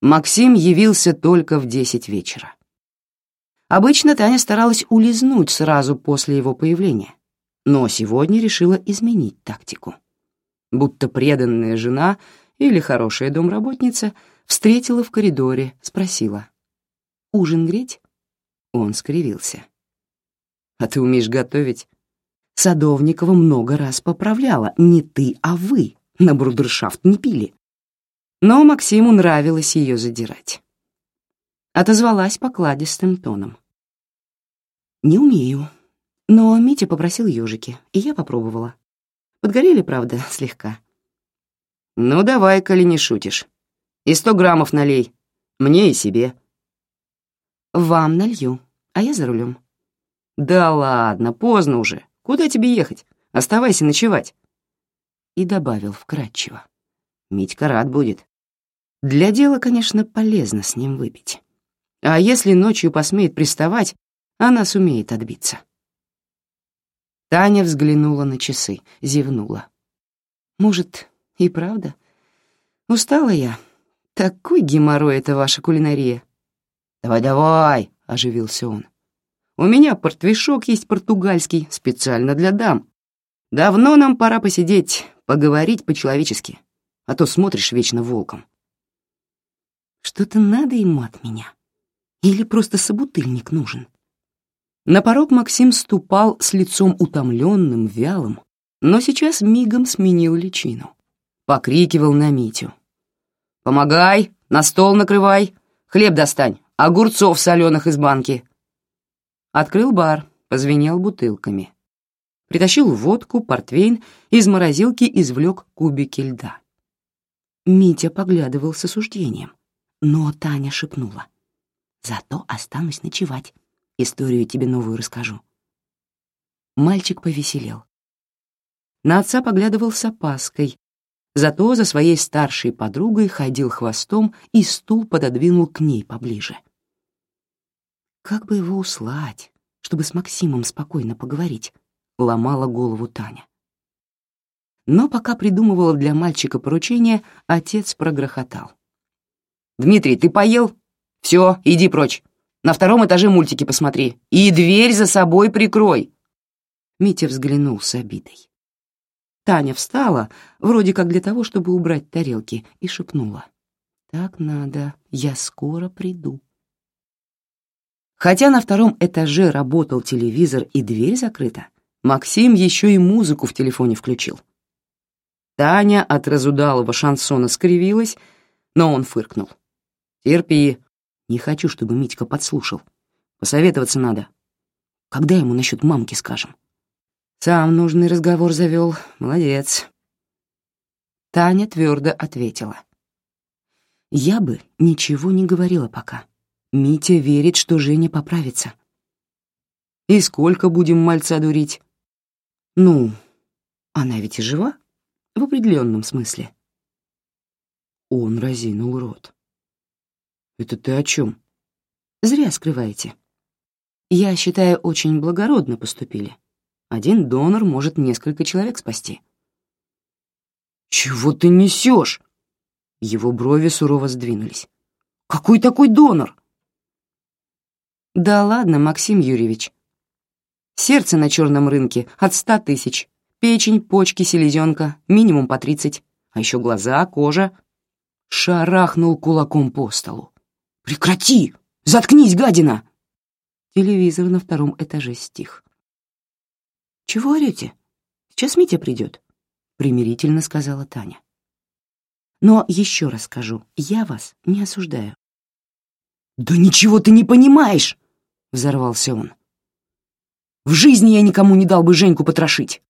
Максим явился только в десять вечера. Обычно Таня старалась улизнуть сразу после его появления, но сегодня решила изменить тактику. Будто преданная жена или хорошая домработница встретила в коридоре, спросила. «Ужин греть?» Он скривился. «А ты умеешь готовить?» Садовникова много раз поправляла. Не ты, а вы. На брудершафт не пили. Но Максиму нравилось ее задирать. Отозвалась покладистым тоном. «Не умею. Но Митя попросил ежики, и я попробовала. Подгорели, правда, слегка». «Ну давай, коли не шутишь. И сто граммов налей. Мне и себе». «Вам налью, а я за рулем». «Да ладно, поздно уже. Куда тебе ехать? Оставайся ночевать». И добавил вкратчиво. Митька рад будет. Для дела, конечно, полезно с ним выпить. А если ночью посмеет приставать, она сумеет отбиться. Таня взглянула на часы, зевнула. «Может, и правда? Устала я. Такой геморрой это ваша кулинария». «Давай-давай», — оживился он. У меня портвишок есть португальский, специально для дам. Давно нам пора посидеть, поговорить по-человечески, а то смотришь вечно волком. Что-то надо ему от меня. Или просто собутыльник нужен. На порог Максим ступал с лицом утомленным, вялым, но сейчас мигом сменил личину. Покрикивал на Митю. «Помогай, на стол накрывай, хлеб достань, огурцов соленых из банки». Открыл бар, позвенел бутылками. Притащил водку, портвейн, из морозилки извлек кубики льда. Митя поглядывал с осуждением, но Таня шепнула. «Зато останусь ночевать. Историю тебе новую расскажу». Мальчик повеселел. На отца поглядывал с опаской, зато за своей старшей подругой ходил хвостом и стул пододвинул к ней поближе. Как бы его услать, чтобы с Максимом спокойно поговорить, ломала голову Таня. Но пока придумывала для мальчика поручение, отец прогрохотал. «Дмитрий, ты поел? Все, иди прочь. На втором этаже мультики посмотри. И дверь за собой прикрой!» Митя взглянул с обидой. Таня встала, вроде как для того, чтобы убрать тарелки, и шепнула. «Так надо, я скоро приду». Хотя на втором этаже работал телевизор и дверь закрыта, Максим еще и музыку в телефоне включил. Таня от разудалого шансона скривилась, но он фыркнул. «Терпи. Не хочу, чтобы Митька подслушал. Посоветоваться надо. Когда ему насчет мамки скажем?» «Сам нужный разговор завел. Молодец». Таня твердо ответила. «Я бы ничего не говорила пока. Митя верит, что Женя поправится. И сколько будем мальца дурить? Ну, она ведь и жива, в определенном смысле. Он разинул рот. Это ты о чем? Зря скрываете. Я считаю, очень благородно поступили. Один донор может несколько человек спасти. Чего ты несешь? Его брови сурово сдвинулись. Какой такой донор? Да ладно, Максим Юрьевич. Сердце на черном рынке от ста тысяч. Печень, почки, селезенка, минимум по тридцать. А еще глаза, кожа. Шарахнул кулаком по столу. «Прекрати! Заткнись, гадина!» Телевизор на втором этаже стих. «Чего орете? Сейчас Митя придет», — примирительно сказала Таня. «Но еще раз скажу, я вас не осуждаю». «Да ничего ты не понимаешь!» — взорвался он. «В жизни я никому не дал бы Женьку потрошить!»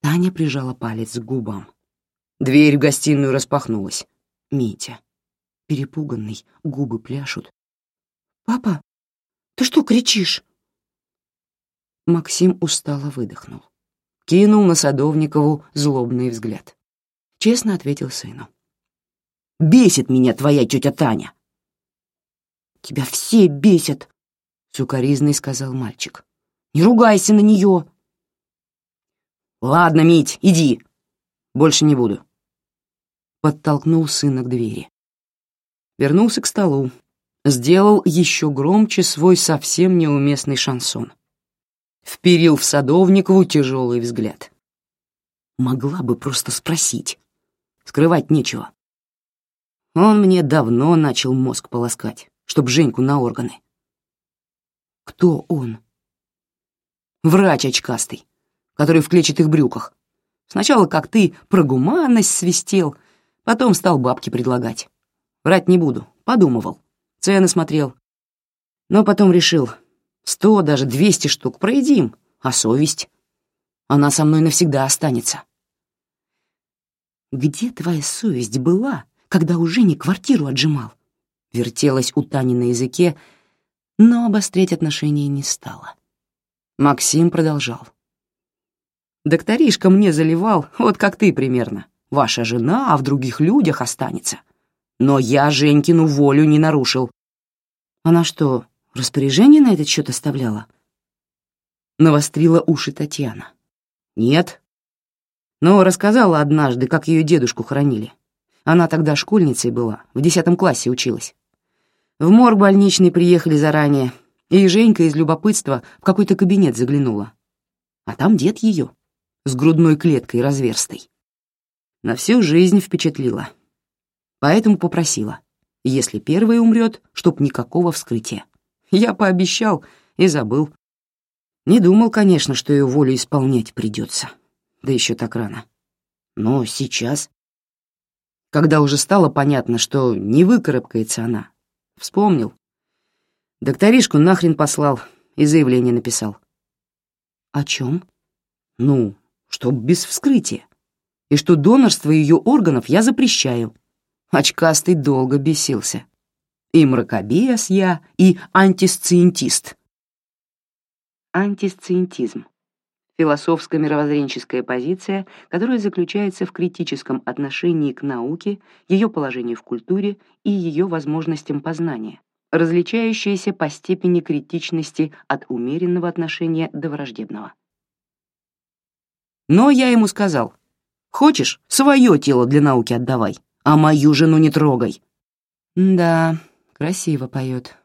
Таня прижала палец к губам. Дверь в гостиную распахнулась. Митя. Перепуганный, губы пляшут. «Папа, ты что кричишь?» Максим устало выдохнул. Кинул на Садовникову злобный взгляд. Честно ответил сыну. «Бесит меня твоя тетя Таня!» «Тебя все бесят!» — сукоризный сказал мальчик. «Не ругайся на нее!» «Ладно, Мить, иди. Больше не буду». Подтолкнул сына к двери. Вернулся к столу, сделал еще громче свой совсем неуместный шансон. Вперил в Садовникову тяжелый взгляд. Могла бы просто спросить. Скрывать нечего. Он мне давно начал мозг полоскать, чтоб Женьку на органы. Кто он? Врач очкастый, который в клетчатых брюках. Сначала, как ты, про гуманность свистел, потом стал бабки предлагать. Врать не буду, подумывал, цены смотрел. Но потом решил, сто, даже двести штук проедим, а совесть? Она со мной навсегда останется. Где твоя совесть была, когда у Жени квартиру отжимал? Вертелась у Тани на языке, но обострять отношения не стала. Максим продолжал. «Докторишка мне заливал, вот как ты примерно. Ваша жена, а в других людях останется. Но я Женькину волю не нарушил». «Она что, распоряжение на этот счет оставляла?» Навострила уши Татьяна. «Нет». Но рассказала однажды, как ее дедушку хоронили. Она тогда школьницей была, в десятом классе училась. В морг больничный приехали заранее, и Женька из любопытства в какой-то кабинет заглянула. А там дед ее, с грудной клеткой разверстой. На всю жизнь впечатлила. Поэтому попросила, если первый умрет, чтоб никакого вскрытия. Я пообещал и забыл. Не думал, конечно, что ее волю исполнять придется. Да еще так рано. Но сейчас, когда уже стало понятно, что не выкарабкается она, Вспомнил. Докторишку нахрен послал и заявление написал. О чем? Ну, что без вскрытия. И что донорство ее органов я запрещаю. Очкастый долго бесился. И мракобес я, и антисциентист. Антисциентизм философско-мировоззренческая позиция, которая заключается в критическом отношении к науке, ее положению в культуре и ее возможностям познания, различающаяся по степени критичности от умеренного отношения до враждебного. Но я ему сказал, «Хочешь, свое тело для науки отдавай, а мою жену не трогай». Да, красиво поет,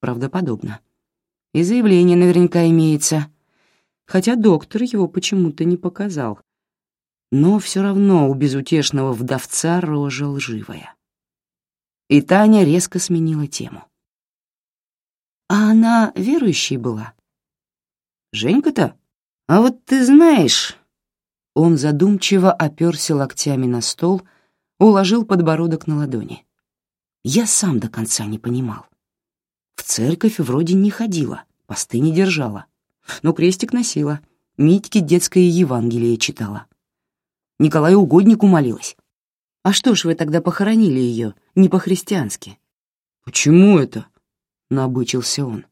правдоподобно. И заявление наверняка имеется — хотя доктор его почему-то не показал. Но все равно у безутешного вдовца рожа лживая. И Таня резко сменила тему. «А она верующей была?» «Женька-то? А вот ты знаешь...» Он задумчиво оперся локтями на стол, уложил подбородок на ладони. Я сам до конца не понимал. В церковь вроде не ходила, посты не держала но крестик носила, Митьке детское Евангелие читала. Николаю Угоднику молилась. А что ж вы тогда похоронили ее не по-христиански? Почему это? Набычился он.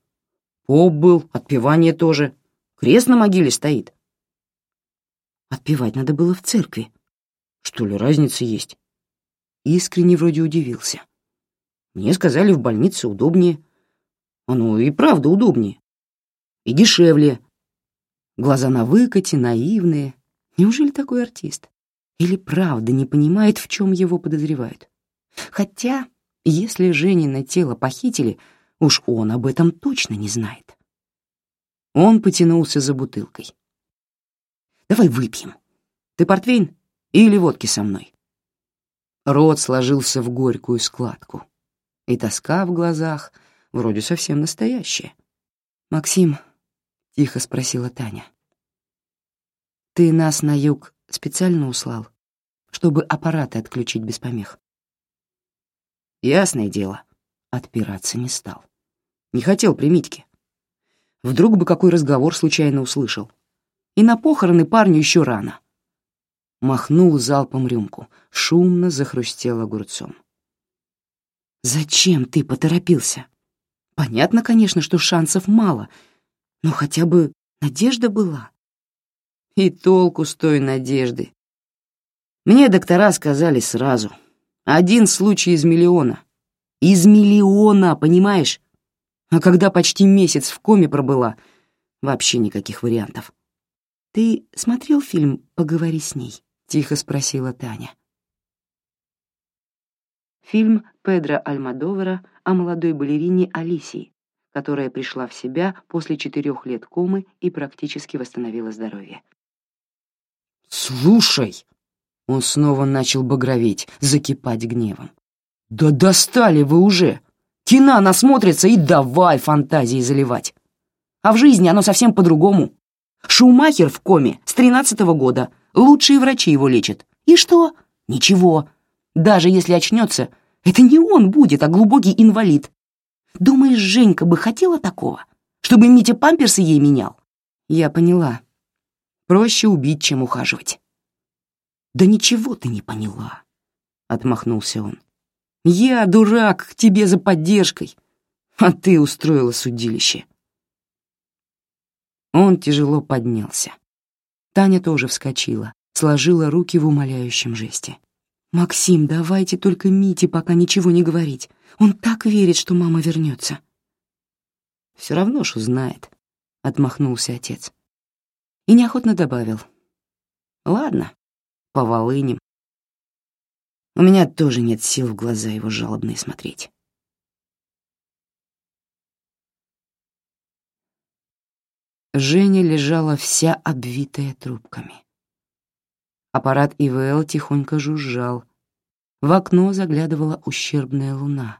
Поп был, отпевание тоже. Крест на могиле стоит. Отпевать надо было в церкви. Что ли, разница есть? Искренне вроде удивился. Мне сказали, в больнице удобнее. Оно и правда удобнее. И дешевле. Глаза на выкате, наивные. Неужели такой артист? Или правда не понимает, в чем его подозревают? Хотя, если Женина тело похитили, уж он об этом точно не знает. Он потянулся за бутылкой. «Давай выпьем. Ты портвейн или водки со мной?» Рот сложился в горькую складку, и тоска в глазах вроде совсем настоящая. «Максим, — тихо спросила Таня. «Ты нас на юг специально услал, чтобы аппараты отключить без помех?» «Ясное дело», — отпираться не стал. «Не хотел при Митьке. Вдруг бы какой разговор случайно услышал. И на похороны парню еще рано». Махнул залпом рюмку, шумно захрустел огурцом. «Зачем ты поторопился? Понятно, конечно, что шансов мало — но хотя бы надежда была. И толку с той надежды. Мне доктора сказали сразу. Один случай из миллиона. Из миллиона, понимаешь? А когда почти месяц в коме пробыла, вообще никаких вариантов. «Ты смотрел фильм «Поговори с ней»?» — тихо спросила Таня. Фильм Педро Альмадовара о молодой балерине Алисии, которая пришла в себя после четырех лет комы и практически восстановила здоровье. «Слушай!» Он снова начал багроветь, закипать гневом. «Да достали вы уже! Кино насмотрится и давай фантазии заливать! А в жизни оно совсем по-другому. Шумахер в коме с тринадцатого года, лучшие врачи его лечат. И что? Ничего. Даже если очнется, это не он будет, а глубокий инвалид. Думаешь, Женька бы хотела такого? Чтобы Митя памперсы ей менял? Я поняла. Проще убить, чем ухаживать. Да ничего ты не поняла, — отмахнулся он. Я, дурак, к тебе за поддержкой, а ты устроила судилище. Он тяжело поднялся. Таня тоже вскочила, сложила руки в умоляющем жесте. «Максим, давайте только Мите пока ничего не говорить. Он так верит, что мама вернется». «Все равно ж узнает», — отмахнулся отец. И неохотно добавил. «Ладно, поволынем. У меня тоже нет сил в глаза его жалобные смотреть». Женя лежала вся обвитая трубками. Аппарат ИВЛ тихонько жужжал. В окно заглядывала ущербная луна,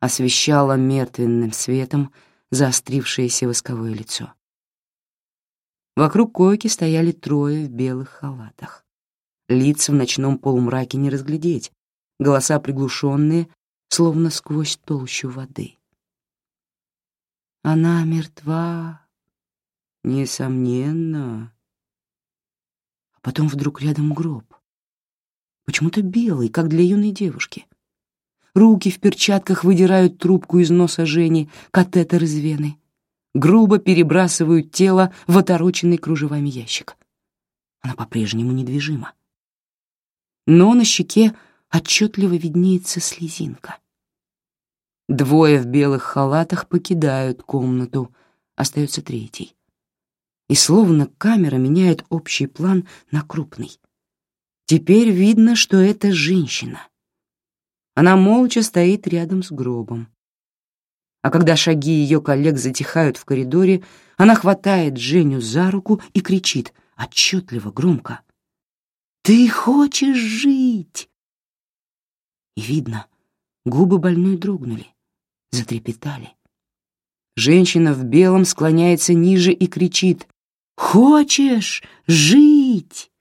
освещала мертвенным светом заострившееся восковое лицо. Вокруг койки стояли трое в белых халатах. Лиц в ночном полумраке не разглядеть, голоса приглушенные, словно сквозь толщу воды. «Она мертва, несомненно», Потом вдруг рядом гроб. Почему-то белый, как для юной девушки. Руки в перчатках выдирают трубку из носа Жени, катетер из вены. Грубо перебрасывают тело в отороченный кружевами ящик. Она по-прежнему недвижима. Но на щеке отчетливо виднеется слезинка. Двое в белых халатах покидают комнату, остается третий и словно камера меняет общий план на крупный. Теперь видно, что это женщина. Она молча стоит рядом с гробом. А когда шаги ее коллег затихают в коридоре, она хватает Женю за руку и кричит отчетливо, громко. «Ты хочешь жить!» И видно, губы больной дрогнули, затрепетали. Женщина в белом склоняется ниже и кричит Хочешь жить?»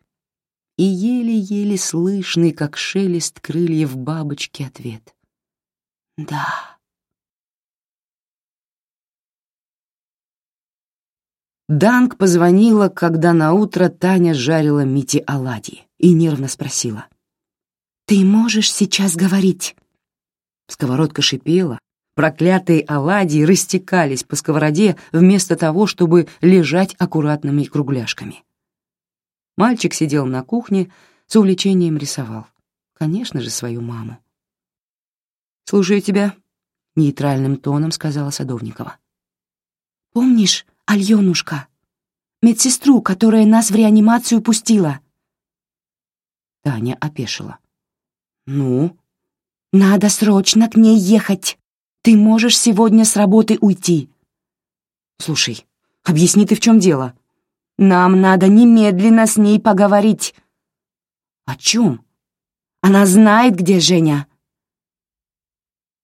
И еле-еле слышный, как шелест крыльев бабочки, ответ. «Да». Данг позвонила, когда наутро Таня жарила Мити оладьи и нервно спросила. «Ты можешь сейчас говорить?» Сковородка шипела, Проклятые оладьи растекались по сковороде вместо того, чтобы лежать аккуратными кругляшками. Мальчик сидел на кухне, с увлечением рисовал. Конечно же, свою маму. «Слушаю тебя», — нейтральным тоном сказала Садовникова. «Помнишь, Альонушка, медсестру, которая нас в реанимацию пустила?» Таня опешила. «Ну?» «Надо срочно к ней ехать!» Ты можешь сегодня с работы уйти. Слушай, объясни ты, в чем дело. Нам надо немедленно с ней поговорить. О чем? Она знает, где Женя.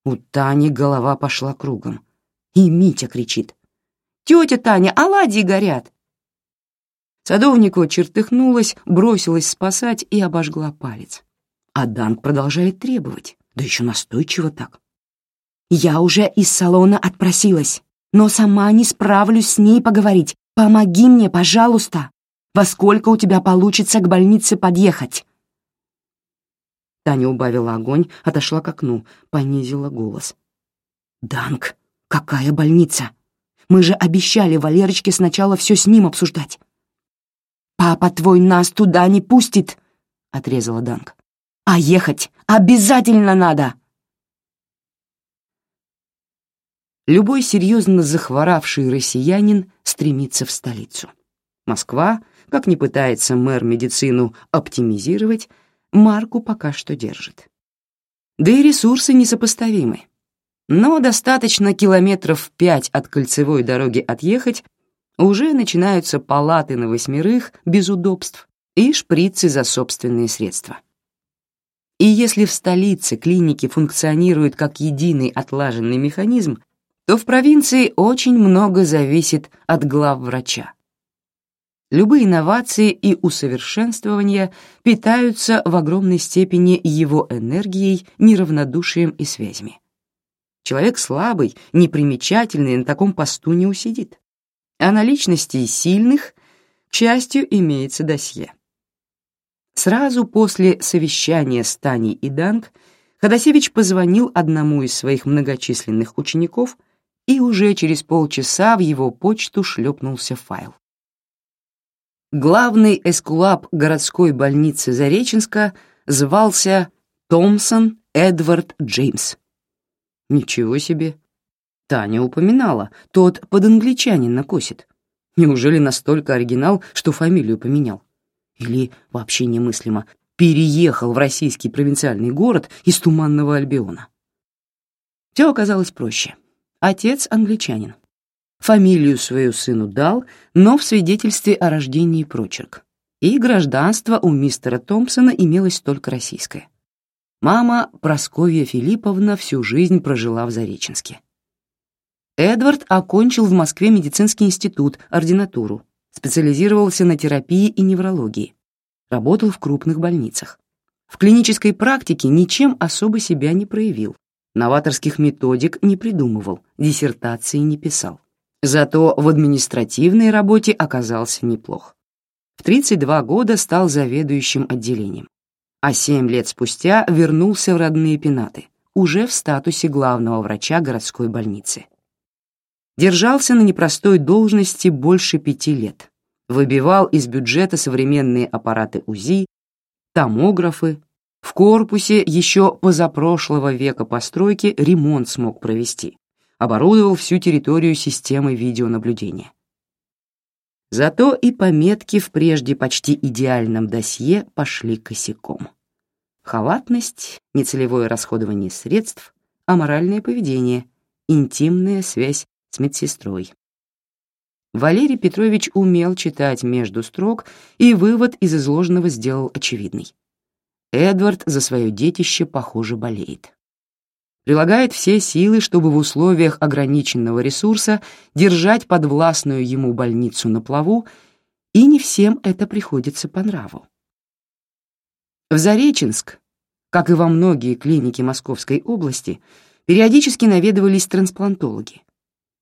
У Тани голова пошла кругом. И Митя кричит. «Тетя Таня, оладьи горят!» Садовнику чертыхнулась, бросилась спасать и обожгла палец. А Данк продолжает требовать, да еще настойчиво так. Я уже из салона отпросилась, но сама не справлюсь с ней поговорить. Помоги мне, пожалуйста. Во сколько у тебя получится к больнице подъехать?» Таня убавила огонь, отошла к окну, понизила голос. «Данк, какая больница? Мы же обещали Валерочке сначала все с ним обсуждать». «Папа твой нас туда не пустит», — отрезала Данк. «А ехать обязательно надо!» Любой серьезно захворавший россиянин стремится в столицу. Москва, как ни пытается мэр медицину оптимизировать, марку пока что держит. Да и ресурсы несопоставимы. Но достаточно километров пять от кольцевой дороги отъехать, уже начинаются палаты на восьмерых без удобств и шприцы за собственные средства. И если в столице клиники функционируют как единый отлаженный механизм, то в провинции очень много зависит от глав врача. Любые инновации и усовершенствования питаются в огромной степени его энергией, неравнодушием и связями. Человек слабый, непримечательный на таком посту не усидит. А на личности сильных, к счастью, имеется досье. Сразу после совещания с Таней и Данг Ходосевич позвонил одному из своих многочисленных учеников, и уже через полчаса в его почту шлепнулся файл. Главный эскулап городской больницы Зареченска звался Томпсон Эдвард Джеймс. Ничего себе. Таня упоминала, тот под англичанина косит. Неужели настолько оригинал, что фамилию поменял? Или, вообще немыслимо, переехал в российский провинциальный город из Туманного Альбиона? Все оказалось проще. Отец англичанин. Фамилию свою сыну дал, но в свидетельстве о рождении прочерк. И гражданство у мистера Томпсона имелось только российское. Мама Просковья Филипповна всю жизнь прожила в Зареченске. Эдвард окончил в Москве медицинский институт, ординатуру, специализировался на терапии и неврологии, работал в крупных больницах. В клинической практике ничем особо себя не проявил, новаторских методик не придумывал, диссертации не писал. Зато в административной работе оказался неплох. В 32 года стал заведующим отделением, а 7 лет спустя вернулся в родные пенаты, уже в статусе главного врача городской больницы. Держался на непростой должности больше пяти лет, выбивал из бюджета современные аппараты УЗИ, томографы, в корпусе еще позапрошлого века постройки ремонт смог провести, оборудовал всю территорию системой видеонаблюдения. Зато и пометки в прежде почти идеальном досье пошли косяком. Халатность, нецелевое расходование средств, аморальное поведение, интимная связь с медсестрой. Валерий Петрович умел читать между строк, и вывод из изложенного сделал очевидный. Эдвард за свое детище, похоже, болеет прилагает все силы, чтобы в условиях ограниченного ресурса держать подвластную ему больницу на плаву, и не всем это приходится по нраву. В Зареченск, как и во многие клиники Московской области, периодически наведывались трансплантологи.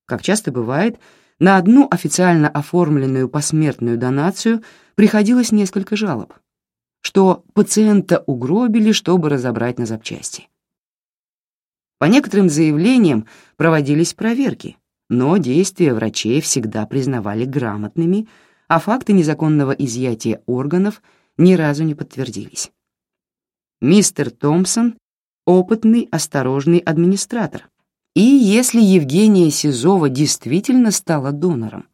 Как часто бывает, на одну официально оформленную посмертную донацию приходилось несколько жалоб, что пациента угробили, чтобы разобрать на запчасти. По некоторым заявлениям проводились проверки, но действия врачей всегда признавали грамотными, а факты незаконного изъятия органов ни разу не подтвердились. Мистер Томпсон — опытный, осторожный администратор. И если Евгения Сизова действительно стала донором,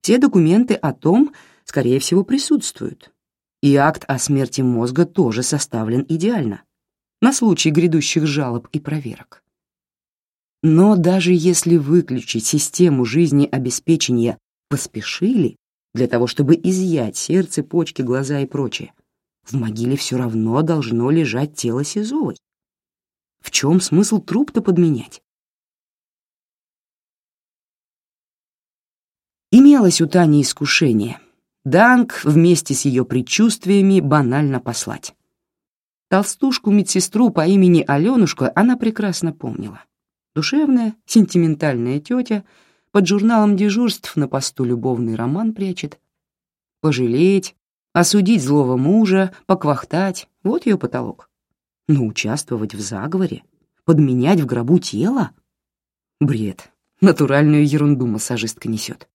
те документы о том, скорее всего, присутствуют. И акт о смерти мозга тоже составлен идеально на случай грядущих жалоб и проверок. Но даже если выключить систему жизнеобеспечения поспешили для того, чтобы изъять сердце, почки, глаза и прочее, в могиле все равно должно лежать тело Сизовой. В чем смысл труп-то подменять? Имелось у Тани искушение. Данг вместе с ее предчувствиями банально послать. Толстушку-медсестру по имени Аленушка она прекрасно помнила. Душевная, сентиментальная тетя под журналом дежурств на посту любовный роман прячет. Пожалеть, осудить злого мужа, поквахтать — вот ее потолок. Но участвовать в заговоре, подменять в гробу тело — бред, натуральную ерунду массажистка несет.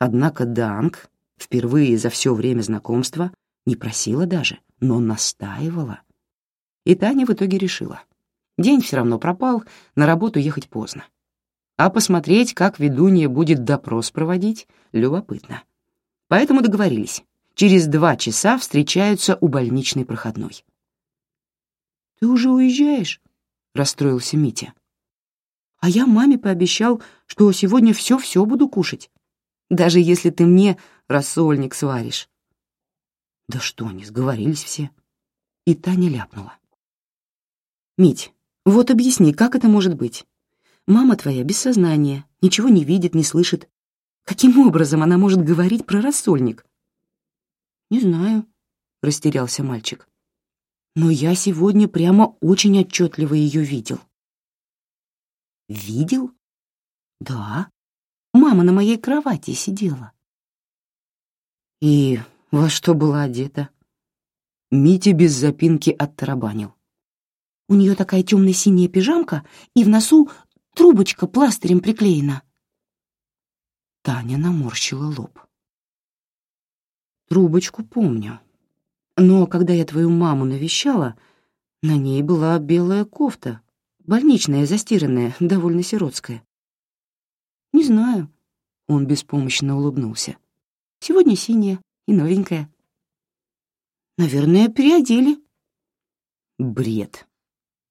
Однако Данг впервые за все время знакомства не просила даже — но настаивала. И Таня в итоге решила. День все равно пропал, на работу ехать поздно. А посмотреть, как ведунья будет допрос проводить, любопытно. Поэтому договорились. Через два часа встречаются у больничной проходной. «Ты уже уезжаешь?» — расстроился Митя. «А я маме пообещал, что сегодня все-все буду кушать, даже если ты мне рассольник сваришь». Да что они, сговорились все. И Таня ляпнула. «Мить, вот объясни, как это может быть? Мама твоя без сознания, ничего не видит, не слышит. Каким образом она может говорить про рассольник?» «Не знаю», — растерялся мальчик. «Но я сегодня прямо очень отчетливо ее видел». «Видел?» «Да. Мама на моей кровати сидела». «И во что была одета?» Митя без запинки оттарабанил. У нее такая темно-синяя пижамка, и в носу трубочка пластырем приклеена. Таня наморщила лоб. Трубочку помню. Но когда я твою маму навещала, на ней была белая кофта, больничная, застиранная, довольно сиротская. Не знаю. Он беспомощно улыбнулся. Сегодня синяя и новенькая. Наверное, переодели. Бред.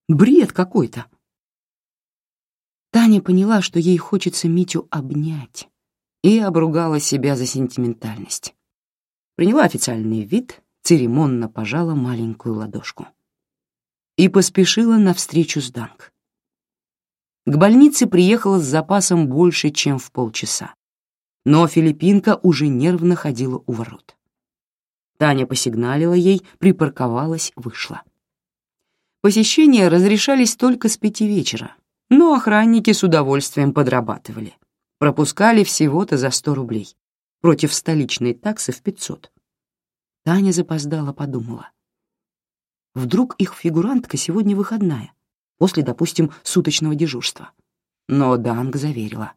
Бред какой-то. Таня поняла, что ей хочется Митю обнять, и обругала себя за сентиментальность. Приняла официальный вид, церемонно пожала маленькую ладошку. И поспешила навстречу с Данг. К больнице приехала с запасом больше, чем в полчаса. Но филиппинка уже нервно ходила у ворот. Таня посигналила ей, припарковалась, вышла. Посещения разрешались только с пяти вечера, но охранники с удовольствием подрабатывали. Пропускали всего-то за сто рублей, против столичной таксы в пятьсот. Таня запоздала, подумала. Вдруг их фигурантка сегодня выходная, после, допустим, суточного дежурства. Но Данг заверила.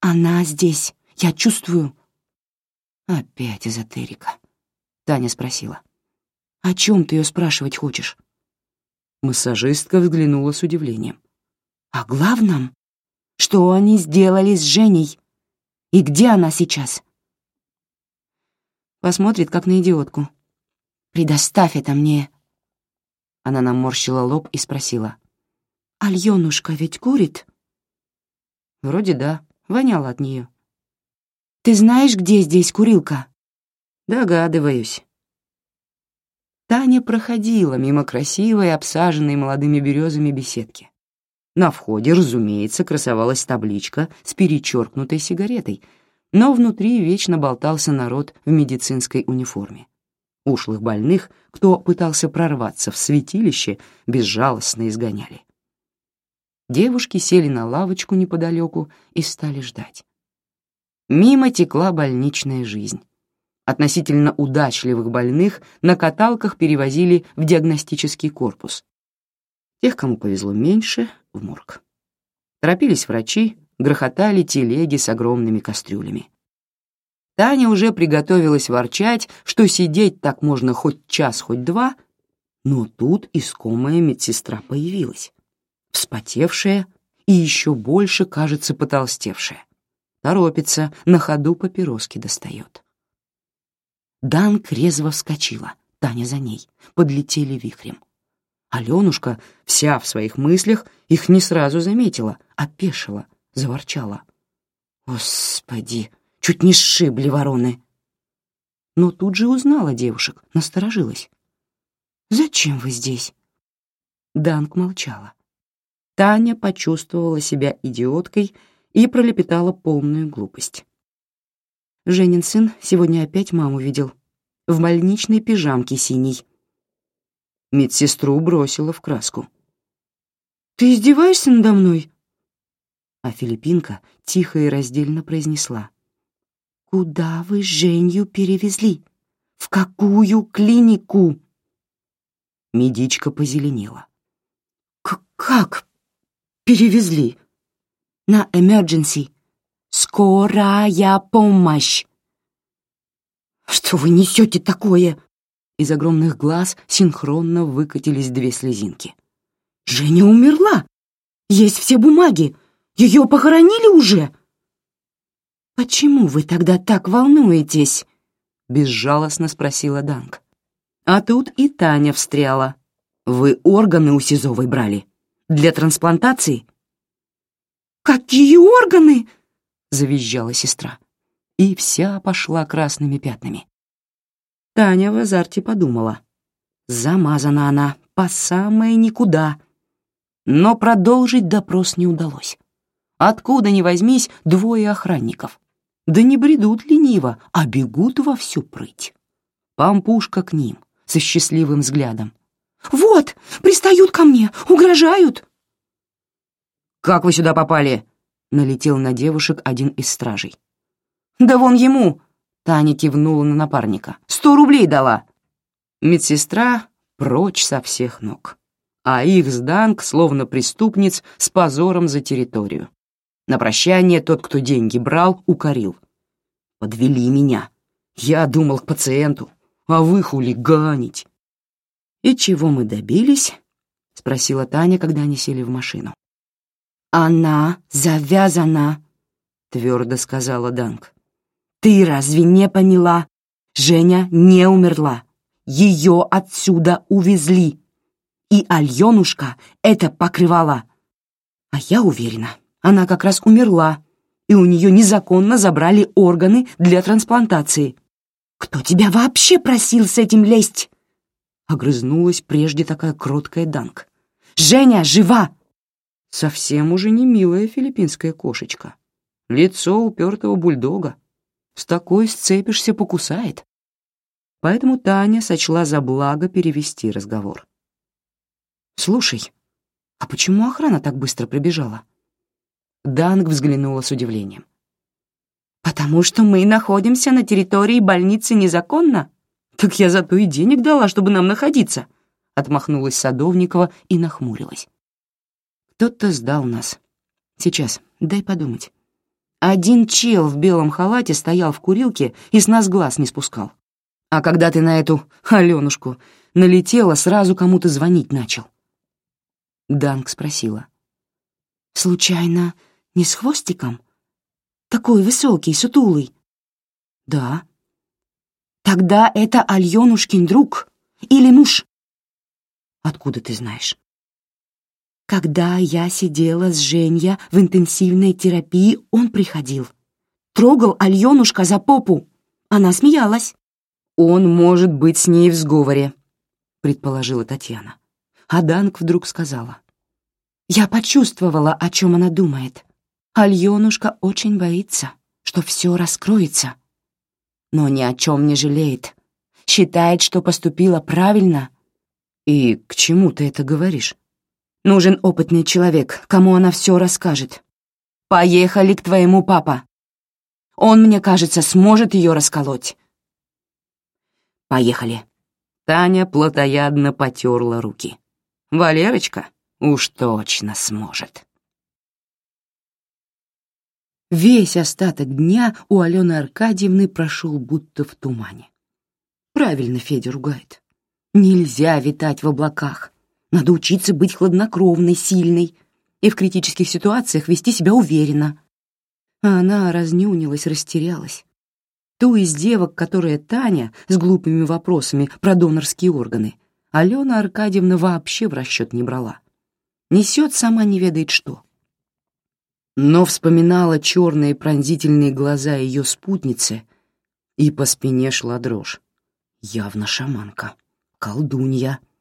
«Она здесь, я чувствую». Опять эзотерика. Таня спросила. «О чем ты ее спрашивать хочешь?» Массажистка взглянула с удивлением. «О главном? Что они сделали с Женей? И где она сейчас?» Посмотрит, как на идиотку. «Предоставь это мне!» Она наморщила лоб и спросила. «Альонушка ведь курит?» «Вроде да, воняло от нее». «Ты знаешь, где здесь курилка?» «Догадываюсь». Таня проходила мимо красивой, обсаженной молодыми березами беседки. На входе, разумеется, красовалась табличка с перечеркнутой сигаретой, но внутри вечно болтался народ в медицинской униформе. Ушлых больных, кто пытался прорваться в святилище, безжалостно изгоняли. Девушки сели на лавочку неподалеку и стали ждать. Мимо текла больничная жизнь. Относительно удачливых больных на каталках перевозили в диагностический корпус. Тех, кому повезло меньше, в морг. Торопились врачи, грохотали телеги с огромными кастрюлями. Таня уже приготовилась ворчать, что сидеть так можно хоть час, хоть два, но тут искомая медсестра появилась, вспотевшая и еще больше, кажется, потолстевшая. Торопится, на ходу папироски достает. Данк резво вскочила, Таня за ней, подлетели вихрем. Аленушка, вся в своих мыслях, их не сразу заметила, опешила, заворчала. «Господи, чуть не сшибли вороны!» Но тут же узнала девушек, насторожилась. «Зачем вы здесь?» Данк молчала. Таня почувствовала себя идиоткой и пролепетала полную глупость. Женин сын сегодня опять маму видел. В больничной пижамке синей. Медсестру бросила в краску. «Ты издеваешься надо мной?» А филиппинка тихо и раздельно произнесла. «Куда вы Женю перевезли? В какую клинику?» Медичка позеленела. «Как перевезли?» «На emergency. «Скорая помощь!» «Что вы несете такое?» Из огромных глаз синхронно выкатились две слезинки. «Женя умерла! Есть все бумаги! Ее похоронили уже!» «Почему вы тогда так волнуетесь?» — безжалостно спросила Данк. А тут и Таня встряла. «Вы органы у Сизовой брали? Для трансплантации?» «Какие органы?» — завизжала сестра. И вся пошла красными пятнами. Таня в азарте подумала. Замазана она по самое никуда. Но продолжить допрос не удалось. Откуда ни возьмись двое охранников. Да не бредут лениво, а бегут во всю прыть. Пампушка к ним, со счастливым взглядом. «Вот, пристают ко мне, угрожают!» «Как вы сюда попали?» — налетел на девушек один из стражей. «Да вон ему!» — Таня кивнула на напарника. «Сто рублей дала!» Медсестра прочь со всех ног, а их сданг, словно преступниц, с позором за территорию. На прощание тот, кто деньги брал, укорил. «Подвели меня. Я думал к пациенту, а вы хулиганить!» «И чего мы добились?» — спросила Таня, когда они сели в машину. «Она завязана», — твердо сказала Данк. «Ты разве не поняла? Женя не умерла. Ее отсюда увезли. И Альонушка это покрывала. А я уверена, она как раз умерла, и у нее незаконно забрали органы для трансплантации. Кто тебя вообще просил с этим лезть?» Огрызнулась прежде такая кроткая Данк. «Женя жива!» Совсем уже не милая филиппинская кошечка. Лицо упертого бульдога. С такой сцепишься, покусает. Поэтому Таня сочла за благо перевести разговор. «Слушай, а почему охрана так быстро прибежала?» Данг взглянула с удивлением. «Потому что мы находимся на территории больницы незаконно. Так я зато и денег дала, чтобы нам находиться», — отмахнулась Садовникова и нахмурилась. Кто-то сдал нас. Сейчас, дай подумать. Один чел в белом халате стоял в курилке и с нас глаз не спускал. А когда ты на эту Аленушку налетела, сразу кому-то звонить начал. Данк спросила. «Случайно не с хвостиком? Такой высокий, сутулый?» «Да». «Тогда это Альонушкин друг или муж?» «Откуда ты знаешь?» Когда я сидела с Женя в интенсивной терапии, он приходил. Трогал Альонушка за попу. Она смеялась. «Он может быть с ней в сговоре», — предположила Татьяна. А Данк вдруг сказала. «Я почувствовала, о чем она думает. Альонушка очень боится, что все раскроется. Но ни о чем не жалеет. Считает, что поступила правильно». «И к чему ты это говоришь?» Нужен опытный человек, кому она все расскажет. Поехали к твоему папа. Он, мне кажется, сможет ее расколоть. Поехали. Таня плотоядно потерла руки. Валерочка уж точно сможет. Весь остаток дня у Алены Аркадьевны прошел будто в тумане. Правильно Федя ругает. Нельзя витать в облаках. Надо учиться быть хладнокровной, сильной и в критических ситуациях вести себя уверенно. А она разнюнилась, растерялась. Ту из девок, которая Таня с глупыми вопросами про донорские органы, Алена Аркадьевна вообще в расчет не брала. Несет сама не ведает что. Но вспоминала черные пронзительные глаза ее спутницы, и по спине шла дрожь. Явно шаманка, колдунья —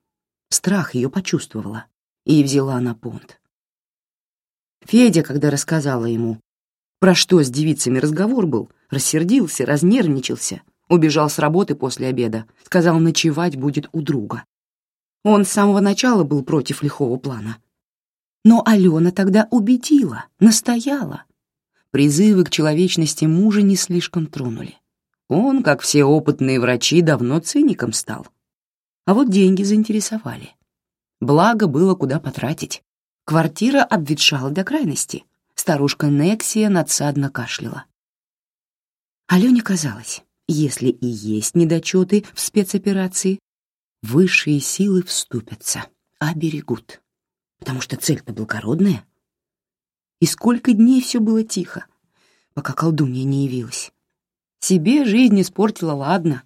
Страх ее почувствовала и взяла на понт. Федя, когда рассказала ему, про что с девицами разговор был, рассердился, разнервничался, убежал с работы после обеда, сказал, ночевать будет у друга. Он с самого начала был против лихого плана. Но Алена тогда убедила, настояла. Призывы к человечности мужа не слишком тронули. Он, как все опытные врачи, давно циником стал. А вот деньги заинтересовали. Благо было куда потратить. Квартира обветшала до крайности. Старушка Нексия надсадно кашляла. Алене казалось, если и есть недочеты в спецоперации, высшие силы вступятся, оберегут. Потому что цель-то благородная. И сколько дней все было тихо, пока колдунья не явилась. Себе жизнь испортила, ладно,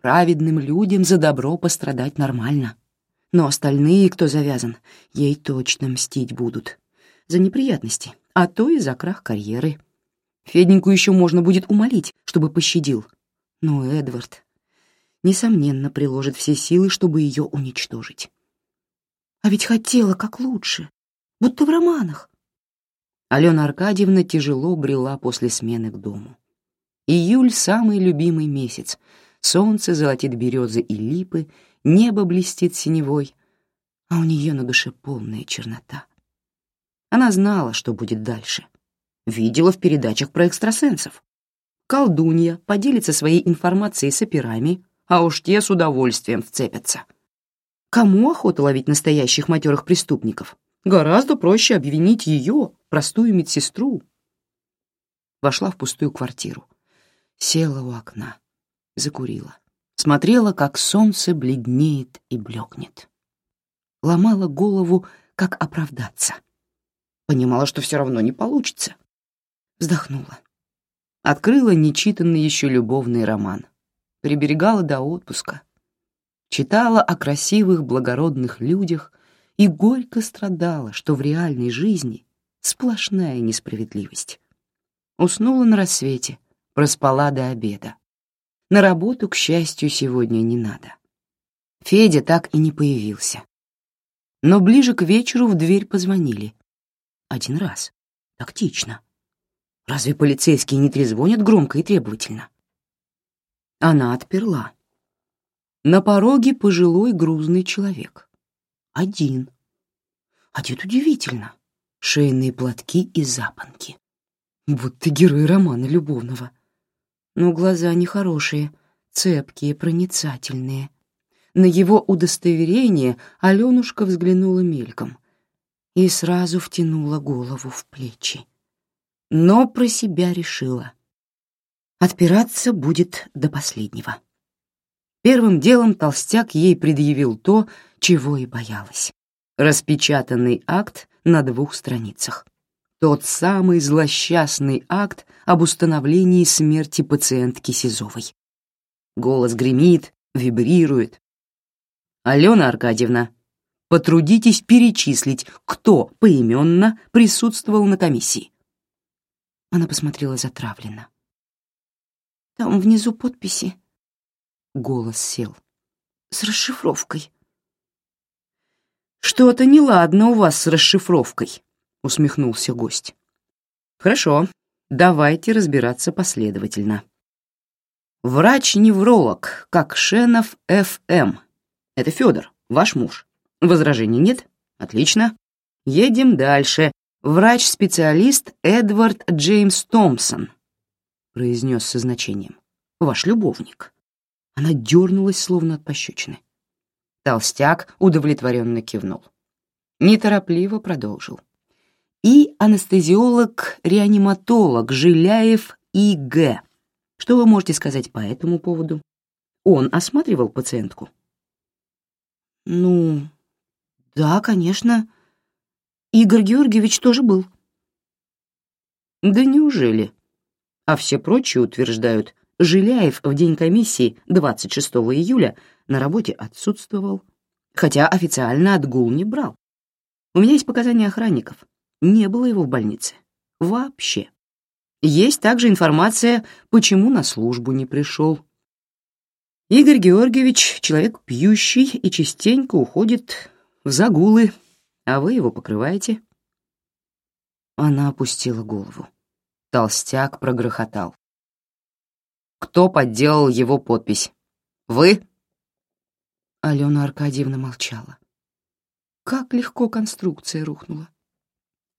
Праведным людям за добро пострадать нормально. Но остальные, кто завязан, ей точно мстить будут. За неприятности, а то и за крах карьеры. Феденьку еще можно будет умолить, чтобы пощадил. Но Эдвард, несомненно, приложит все силы, чтобы ее уничтожить. А ведь хотела как лучше, будто в романах. Алена Аркадьевна тяжело брела после смены к дому. Июль — самый любимый месяц. Солнце золотит березы и липы, небо блестит синевой, а у нее на душе полная чернота. Она знала, что будет дальше. Видела в передачах про экстрасенсов. Колдунья поделится своей информацией с операми, а уж те с удовольствием вцепятся. Кому охота ловить настоящих матерых преступников? Гораздо проще обвинить ее, простую медсестру. Вошла в пустую квартиру. Села у окна, закурила. Смотрела, как солнце бледнеет и блекнет. Ломала голову, как оправдаться. Понимала, что все равно не получится. Вздохнула. Открыла нечитанный еще любовный роман. Приберегала до отпуска. Читала о красивых, благородных людях и горько страдала, что в реальной жизни сплошная несправедливость. Уснула на рассвете, проспала до обеда. На работу, к счастью, сегодня не надо. Федя так и не появился. Но ближе к вечеру в дверь позвонили. Один раз. Тактично. Разве полицейские не трезвонят громко и требовательно? Она отперла. На пороге пожилой грузный человек. Один. Одет удивительно. Шейные платки и запонки. Вот ты герой романа любовного. Но глаза нехорошие, цепкие, проницательные. На его удостоверение Аленушка взглянула мельком и сразу втянула голову в плечи. Но про себя решила. Отпираться будет до последнего. Первым делом толстяк ей предъявил то, чего и боялась. Распечатанный акт на двух страницах. Тот самый злосчастный акт об установлении смерти пациентки Сизовой. Голос гремит, вибрирует. «Алена Аркадьевна, потрудитесь перечислить, кто поименно присутствовал на комиссии». Она посмотрела затравленно. «Там внизу подписи». Голос сел. «С расшифровкой». «Что-то неладно у вас с расшифровкой», — усмехнулся гость. «Хорошо, давайте разбираться последовательно. Врач-невролог, как Шенов Ф.М. Это Федор, ваш муж. Возражений нет? Отлично. Едем дальше. Врач-специалист Эдвард Джеймс Томпсон, произнес со значением. Ваш любовник. Она дернулась, словно от пощечины. Толстяк удовлетворенно кивнул. Неторопливо продолжил. И анестезиолог-реаниматолог Жиляев И.Г. Что вы можете сказать по этому поводу? Он осматривал пациентку? Ну, да, конечно. Игорь Георгиевич тоже был. Да неужели? А все прочие утверждают, Жиляев в день комиссии 26 июля на работе отсутствовал, хотя официально отгул не брал. У меня есть показания охранников. Не было его в больнице. Вообще. Есть также информация, почему на службу не пришел. Игорь Георгиевич — человек пьющий и частенько уходит в загулы, а вы его покрываете. Она опустила голову. Толстяк прогрохотал. Кто подделал его подпись? Вы? Алена Аркадьевна молчала. Как легко конструкция рухнула.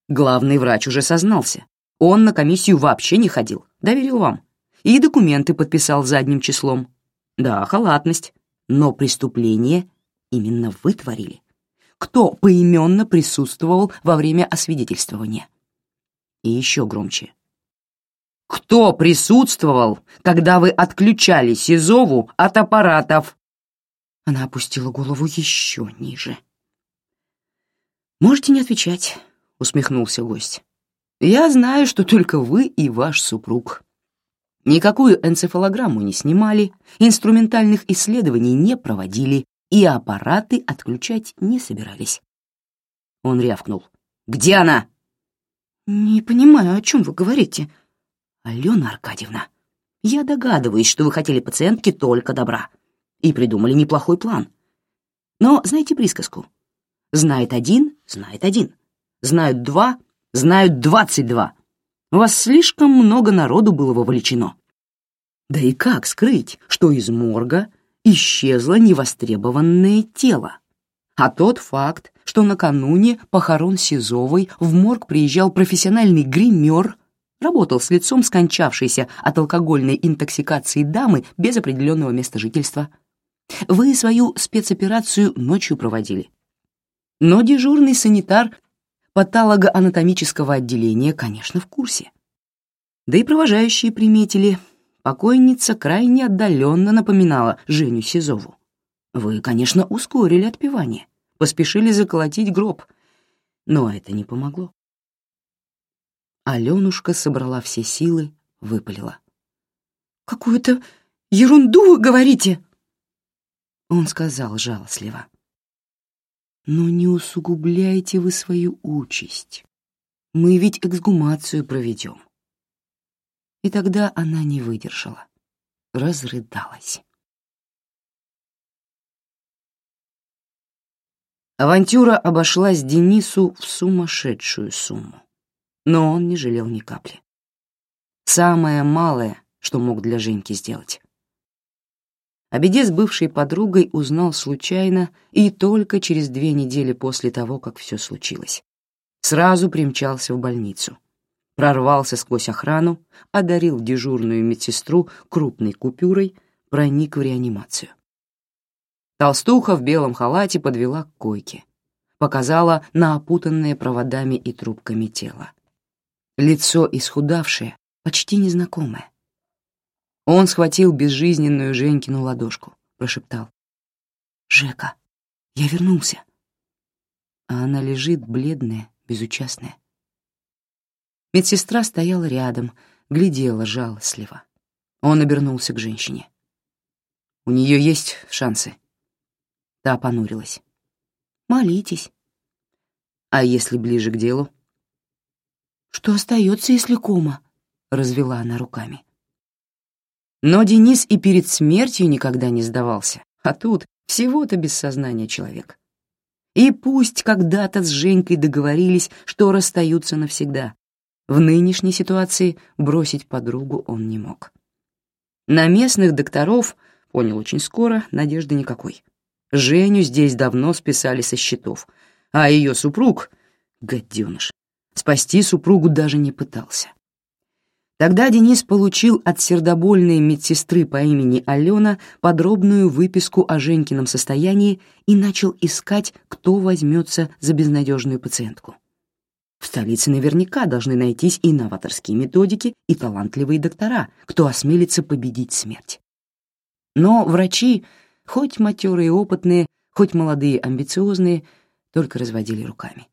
Главный врач уже сознался. Он на комиссию вообще не ходил, доверил вам. И документы подписал задним числом. Да, халатность. Но преступление именно вы творили. Кто поименно присутствовал во время освидетельствования? И еще громче. Кто присутствовал, когда вы отключали Сизову от аппаратов?» Она опустила голову еще ниже. «Можете не отвечать», — усмехнулся гость. «Я знаю, что только вы и ваш супруг. Никакую энцефалограмму не снимали, инструментальных исследований не проводили, и аппараты отключать не собирались. Он рявкнул. «Где она?» «Не понимаю, о чем вы говорите?» «Алена Аркадьевна, я догадываюсь, что вы хотели пациентке только добра и придумали неплохой план. Но знаете присказку? Знает один, знает один. Знают два, знают двадцать два. У вас слишком много народу было вовлечено. Да и как скрыть, что из морга исчезло невостребованное тело? А тот факт, что накануне похорон Сизовой в морг приезжал профессиональный гример, работал с лицом скончавшейся от алкогольной интоксикации дамы без определенного места жительства. Вы свою спецоперацию ночью проводили. Но дежурный санитар патологоанатомического отделения, конечно, в курсе. Да и провожающие приметили, покойница крайне отдаленно напоминала Женю Сизову. Вы, конечно, ускорили отпевание, поспешили заколотить гроб, но это не помогло. Аленушка собрала все силы, выпалила. «Какую-то ерунду вы говорите!» Он сказал жалостливо. «Но не усугубляйте вы свою участь. Мы ведь эксгумацию проведем. И тогда она не выдержала, разрыдалась. Авантюра обошлась Денису в сумасшедшую сумму, но он не жалел ни капли. Самое малое, что мог для Женьки сделать. О беде с бывшей подругой узнал случайно и только через две недели после того, как все случилось. Сразу примчался в больницу — прорвался сквозь охрану, одарил дежурную медсестру крупной купюрой, проник в реанимацию. Толстуха в белом халате подвела к койке, показала на опутанное проводами и трубками тело. Лицо исхудавшее, почти незнакомое. Он схватил безжизненную Женькину ладошку, прошептал. «Жека, я вернулся». А она лежит бледная, безучастная. Медсестра стояла рядом, глядела жалостливо. Он обернулся к женщине. «У нее есть шансы». Та понурилась. «Молитесь». «А если ближе к делу?» «Что остается, если кома?» — развела она руками. Но Денис и перед смертью никогда не сдавался, а тут всего-то без сознания человек. И пусть когда-то с Женькой договорились, что расстаются навсегда, в нынешней ситуации бросить подругу он не мог. На местных докторов, понял очень скоро, надежды никакой. Женю здесь давно списали со счетов, а ее супруг, гаденыш, спасти супругу даже не пытался. Тогда Денис получил от сердобольной медсестры по имени Алена подробную выписку о Женькином состоянии и начал искать, кто возьмется за безнадежную пациентку. В столице наверняка должны найтись и новаторские методики, и талантливые доктора, кто осмелится победить смерть. Но врачи, хоть матерые и опытные, хоть молодые амбициозные, только разводили руками.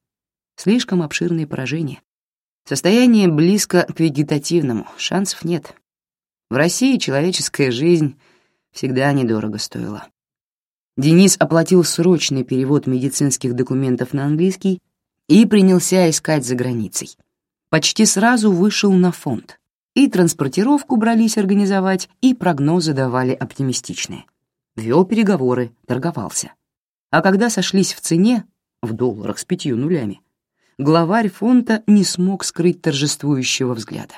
Слишком обширные поражения. Состояние близко к вегетативному, шансов нет. В России человеческая жизнь всегда недорого стоила. Денис оплатил срочный перевод медицинских документов на английский и принялся искать за границей. Почти сразу вышел на фонд. И транспортировку брались организовать, и прогнозы давали оптимистичные. Вел переговоры, торговался. А когда сошлись в цене, в долларах с пятью нулями, главарь фонда не смог скрыть торжествующего взгляда.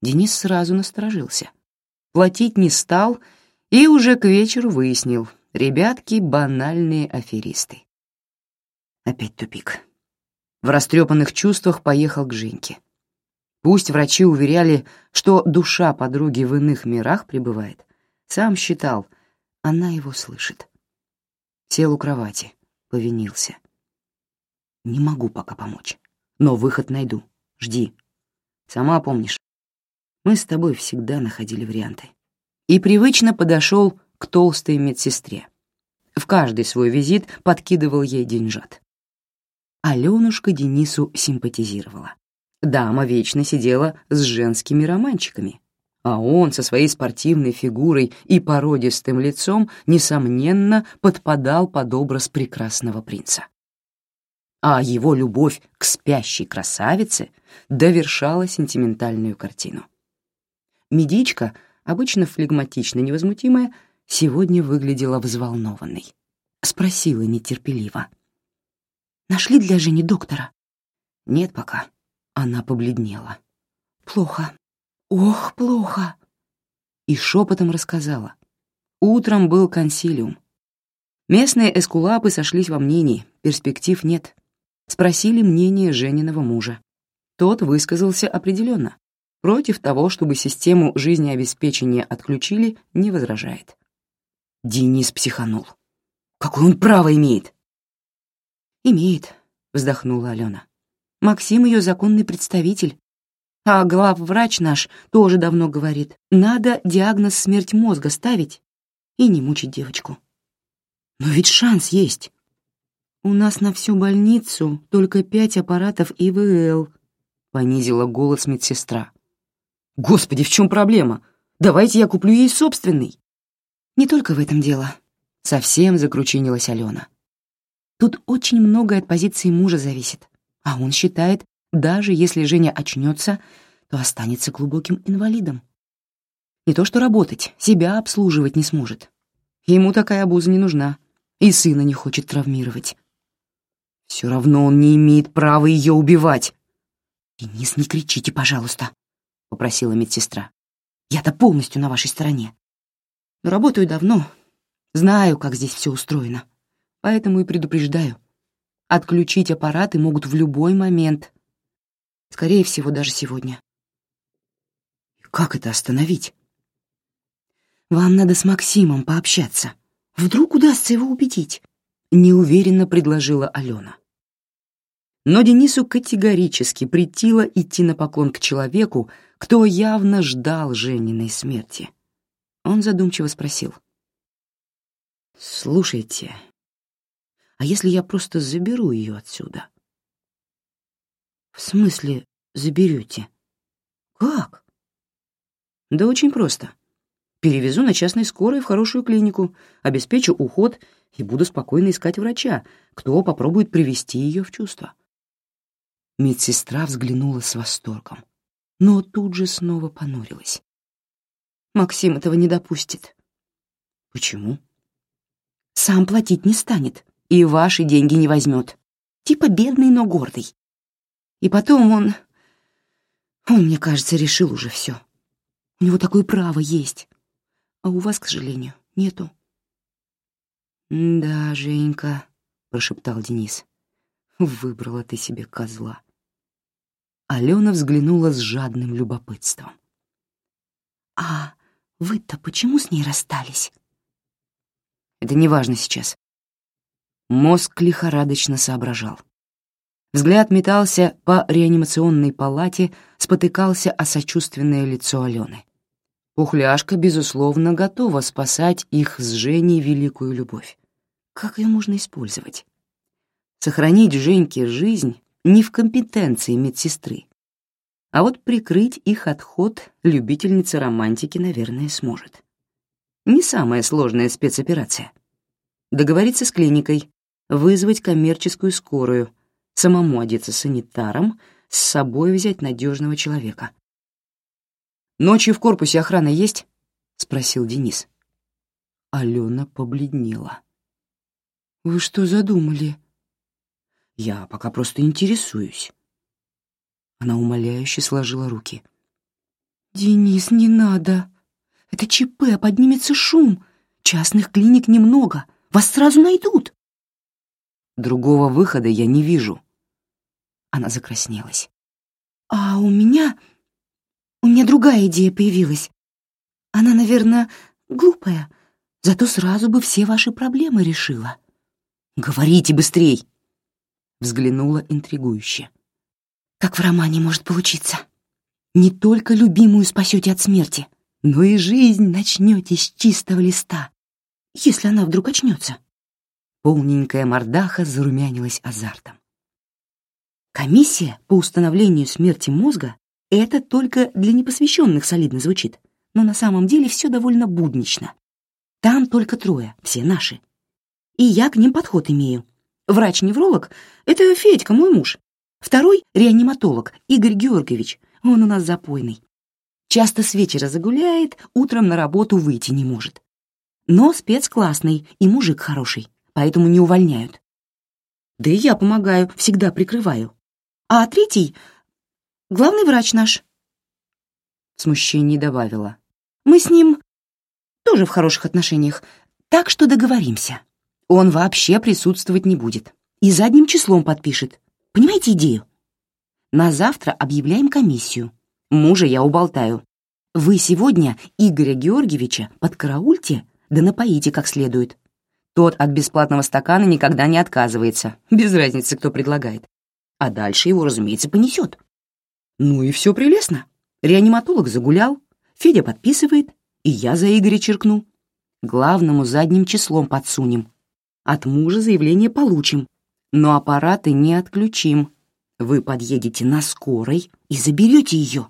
Денис сразу насторожился. Платить не стал и уже к вечеру выяснил, ребятки — банальные аферисты. Опять тупик в растрепанных чувствах поехал к Женьке. Пусть врачи уверяли, что душа подруги в иных мирах пребывает, сам считал, она его слышит. Сел у кровати, повинился. «Не могу пока помочь, но выход найду. Жди. Сама помнишь, мы с тобой всегда находили варианты». И привычно подошел к толстой медсестре. В каждый свой визит подкидывал ей деньжат. Аленушка Денису симпатизировала. Дама вечно сидела с женскими романчиками. а он со своей спортивной фигурой и породистым лицом, несомненно, подпадал под образ прекрасного принца. А его любовь к спящей красавице довершала сентиментальную картину. Медичка, обычно флегматично невозмутимая, сегодня выглядела взволнованной. Спросила нетерпеливо. «Нашли для Жени доктора?» «Нет пока». Она побледнела. «Плохо. Ох, плохо!» И шепотом рассказала. Утром был консилиум. Местные эскулапы сошлись во мнении, перспектив нет. Спросили мнение Жениного мужа. Тот высказался определенно. Против того, чтобы систему жизнеобеспечения отключили, не возражает. Денис психанул. «Какое он право имеет?» «Имеет», — вздохнула Алена. «Максим ее законный представитель, а главврач наш тоже давно говорит, надо диагноз смерть мозга ставить и не мучить девочку. Но ведь шанс есть. У нас на всю больницу только пять аппаратов ИВЛ, понизила голос медсестра. Господи, в чем проблема? Давайте я куплю ей собственный. Не только в этом дело. Совсем закручинилась Алена. Тут очень многое от позиции мужа зависит, а он считает, даже если Женя очнется, то останется глубоким инвалидом. Не то что работать, себя обслуживать не сможет. Ему такая обуза не нужна, и сына не хочет травмировать. Все равно он не имеет права ее убивать. «Денис, не кричите, пожалуйста», — попросила медсестра. «Я-то полностью на вашей стороне. Но работаю давно, знаю, как здесь все устроено, поэтому и предупреждаю. Отключить аппараты могут в любой момент, Скорее всего, даже сегодня. Как это остановить? Вам надо с Максимом пообщаться. Вдруг удастся его убедить? Неуверенно предложила Алена. Но Денису категорически притило идти на поклон к человеку, кто явно ждал Жениной смерти. Он задумчиво спросил. «Слушайте, а если я просто заберу ее отсюда?» «В смысле заберете?» «Как?» «Да очень просто. Перевезу на частной скорой в хорошую клинику, обеспечу уход и буду спокойно искать врача, кто попробует привести ее в чувство». Медсестра взглянула с восторгом, но тут же снова понурилась. «Максим этого не допустит». «Почему?» «Сам платить не станет и ваши деньги не возьмет. Типа бедный, но гордый. И потом он... Он, мне кажется, решил уже все. У него такое право есть. А у вас, к сожалению, нету. «Да, Женька», — прошептал Денис, — «выбрала ты себе козла». Алена взглянула с жадным любопытством. «А вы-то почему с ней расстались?» «Это не важно сейчас». Мозг лихорадочно соображал. Взгляд метался по реанимационной палате, спотыкался о сочувственное лицо Алены. Пухляшка, безусловно, готова спасать их с Женей великую любовь. Как ее можно использовать? Сохранить Женьке жизнь не в компетенции медсестры. А вот прикрыть их отход любительница романтики, наверное, сможет. Не самая сложная спецоперация. Договориться с клиникой, вызвать коммерческую скорую — самому одеться санитаром, с собой взять надежного человека. «Ночью в корпусе охрана есть?» — спросил Денис. Алена побледнела. «Вы что задумали?» «Я пока просто интересуюсь». Она умоляюще сложила руки. «Денис, не надо. Это ЧП, поднимется шум. Частных клиник немного. Вас сразу найдут». Другого выхода я не вижу. Она закраснелась. А у меня... У меня другая идея появилась. Она, наверное, глупая, зато сразу бы все ваши проблемы решила. Говорите быстрей! Взглянула интригующе. Как в романе может получиться? Не только любимую спасете от смерти, но и жизнь начнете с чистого листа, если она вдруг очнется. Полненькая мордаха зарумянилась азартом. Комиссия по установлению смерти мозга — это только для непосвященных солидно звучит. но на самом деле все довольно буднично. Там только трое, все наши. И я к ним подход имею. Врач-невролог — это Федька, мой муж. Второй — реаниматолог, Игорь Георгиевич. Он у нас запойный. Часто с вечера загуляет, утром на работу выйти не может. Но спец классный и мужик хороший, поэтому не увольняют. Да и я помогаю, всегда прикрываю. А третий — главный врач наш. В смущении добавила. Мы с ним тоже в хороших отношениях, так что договоримся. Он вообще присутствовать не будет и задним числом подпишет. Понимаете идею? На завтра объявляем комиссию. Мужа я уболтаю. Вы сегодня Игоря Георгиевича подкараульте да напоите как следует. Тот от бесплатного стакана никогда не отказывается, без разницы, кто предлагает. А дальше его, разумеется, понесет. Ну и все прелестно. Реаниматолог загулял, Федя подписывает, и я за Игоря черкну. Главному задним числом подсунем. От мужа заявление получим, но аппараты не отключим. Вы подъедете на скорой и заберете ее.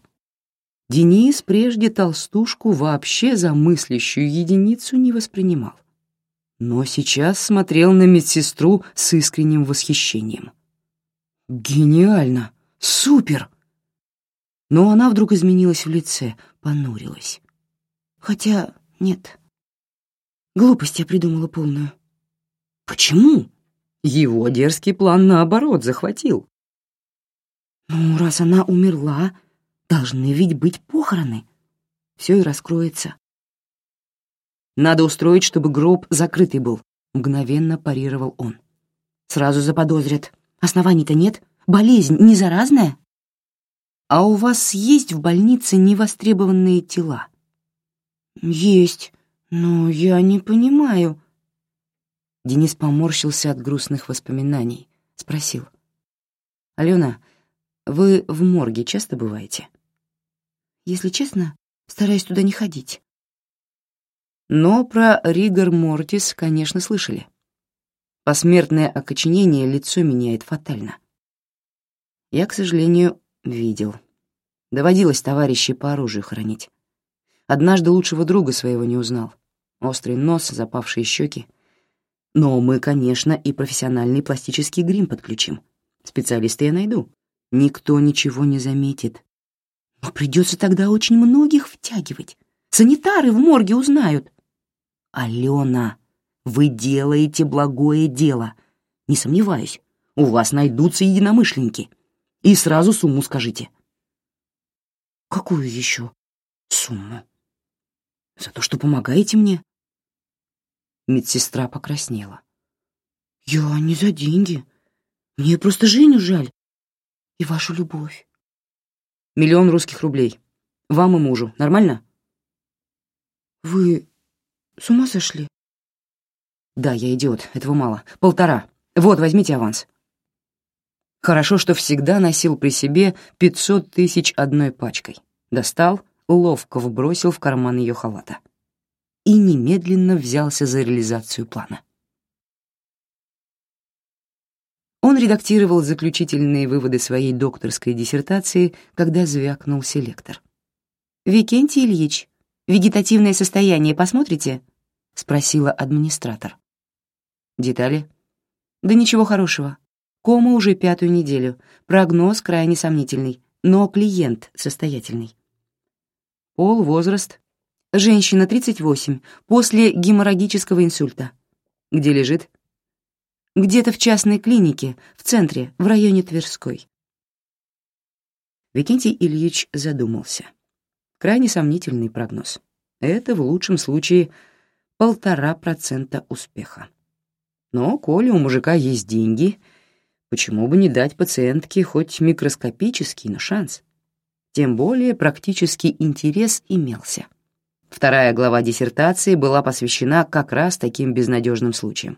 Денис прежде толстушку вообще за мыслящую единицу не воспринимал. Но сейчас смотрел на медсестру с искренним восхищением. «Гениально! Супер!» Но она вдруг изменилась в лице, понурилась. Хотя нет. Глупость я придумала полную. Почему? Его дерзкий план, наоборот, захватил. Ну, раз она умерла, должны ведь быть похороны. Все и раскроется. Надо устроить, чтобы гроб закрытый был, мгновенно парировал он. Сразу заподозрят. Оснований-то нет. Болезнь не заразная. А у вас есть в больнице невостребованные тела? Есть, но я не понимаю. Денис поморщился от грустных воспоминаний, спросил. «Алена, вы в морге часто бываете?» «Если честно, стараюсь туда не ходить». Но про ригор мортис, конечно, слышали. Посмертное окоченение лицо меняет фатально. Я, к сожалению, видел. Доводилось товарищей по оружию хранить. Однажды лучшего друга своего не узнал. Острый нос, запавшие щеки. Но мы, конечно, и профессиональный пластический грим подключим. Специалиста я найду. Никто ничего не заметит. Но придется тогда очень многих втягивать. Санитары в морге узнают. Алена, вы делаете благое дело. Не сомневаюсь, у вас найдутся единомышленники. И сразу сумму скажите. Какую еще сумму? За то, что помогаете мне? Медсестра покраснела. Я не за деньги. Мне просто Женю жаль. И вашу любовь. Миллион русских рублей. Вам и мужу. Нормально? Вы с ума сошли? Да, я идиот. Этого мало. Полтора. Вот, возьмите аванс. Хорошо, что всегда носил при себе пятьсот тысяч одной пачкой. Достал, ловко вбросил в карман ее халата. И немедленно взялся за реализацию плана. Он редактировал заключительные выводы своей докторской диссертации, когда звякнул селектор. «Викентий Ильич, вегетативное состояние посмотрите?» — спросила администратор. «Детали?» «Да ничего хорошего. Кома уже пятую неделю, прогноз крайне сомнительный, но клиент состоятельный. Пол, возраст. Женщина, 38, после геморрагического инсульта. Где лежит? Где-то в частной клинике, в центре, в районе Тверской. Викентий Ильич задумался. Крайне сомнительный прогноз. Это в лучшем случае полтора процента успеха. Но, коли у мужика есть деньги — Почему бы не дать пациентке хоть микроскопический, но шанс? Тем более практический интерес имелся. Вторая глава диссертации была посвящена как раз таким безнадежным случаям.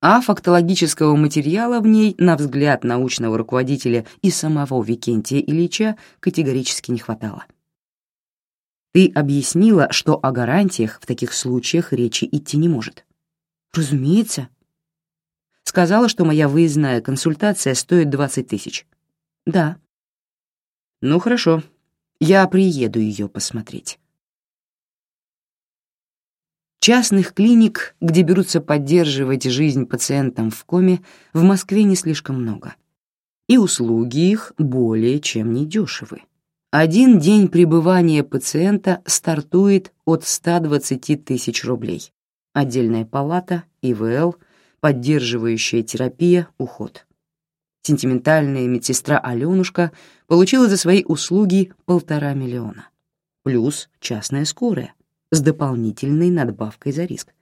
А фактологического материала в ней, на взгляд научного руководителя и самого Викентия Ильича, категорически не хватало. Ты объяснила, что о гарантиях в таких случаях речи идти не может. Разумеется, Сказала, что моя выездная консультация стоит 20 тысяч. Да. Ну, хорошо. Я приеду ее посмотреть. Частных клиник, где берутся поддерживать жизнь пациентам в коме, в Москве не слишком много. И услуги их более чем недешевы. Один день пребывания пациента стартует от 120 тысяч рублей. Отдельная палата, ИВЛ, поддерживающая терапия, уход. Сентиментальная медсестра Аленушка получила за свои услуги полтора миллиона. Плюс частная скорая с дополнительной надбавкой за риск.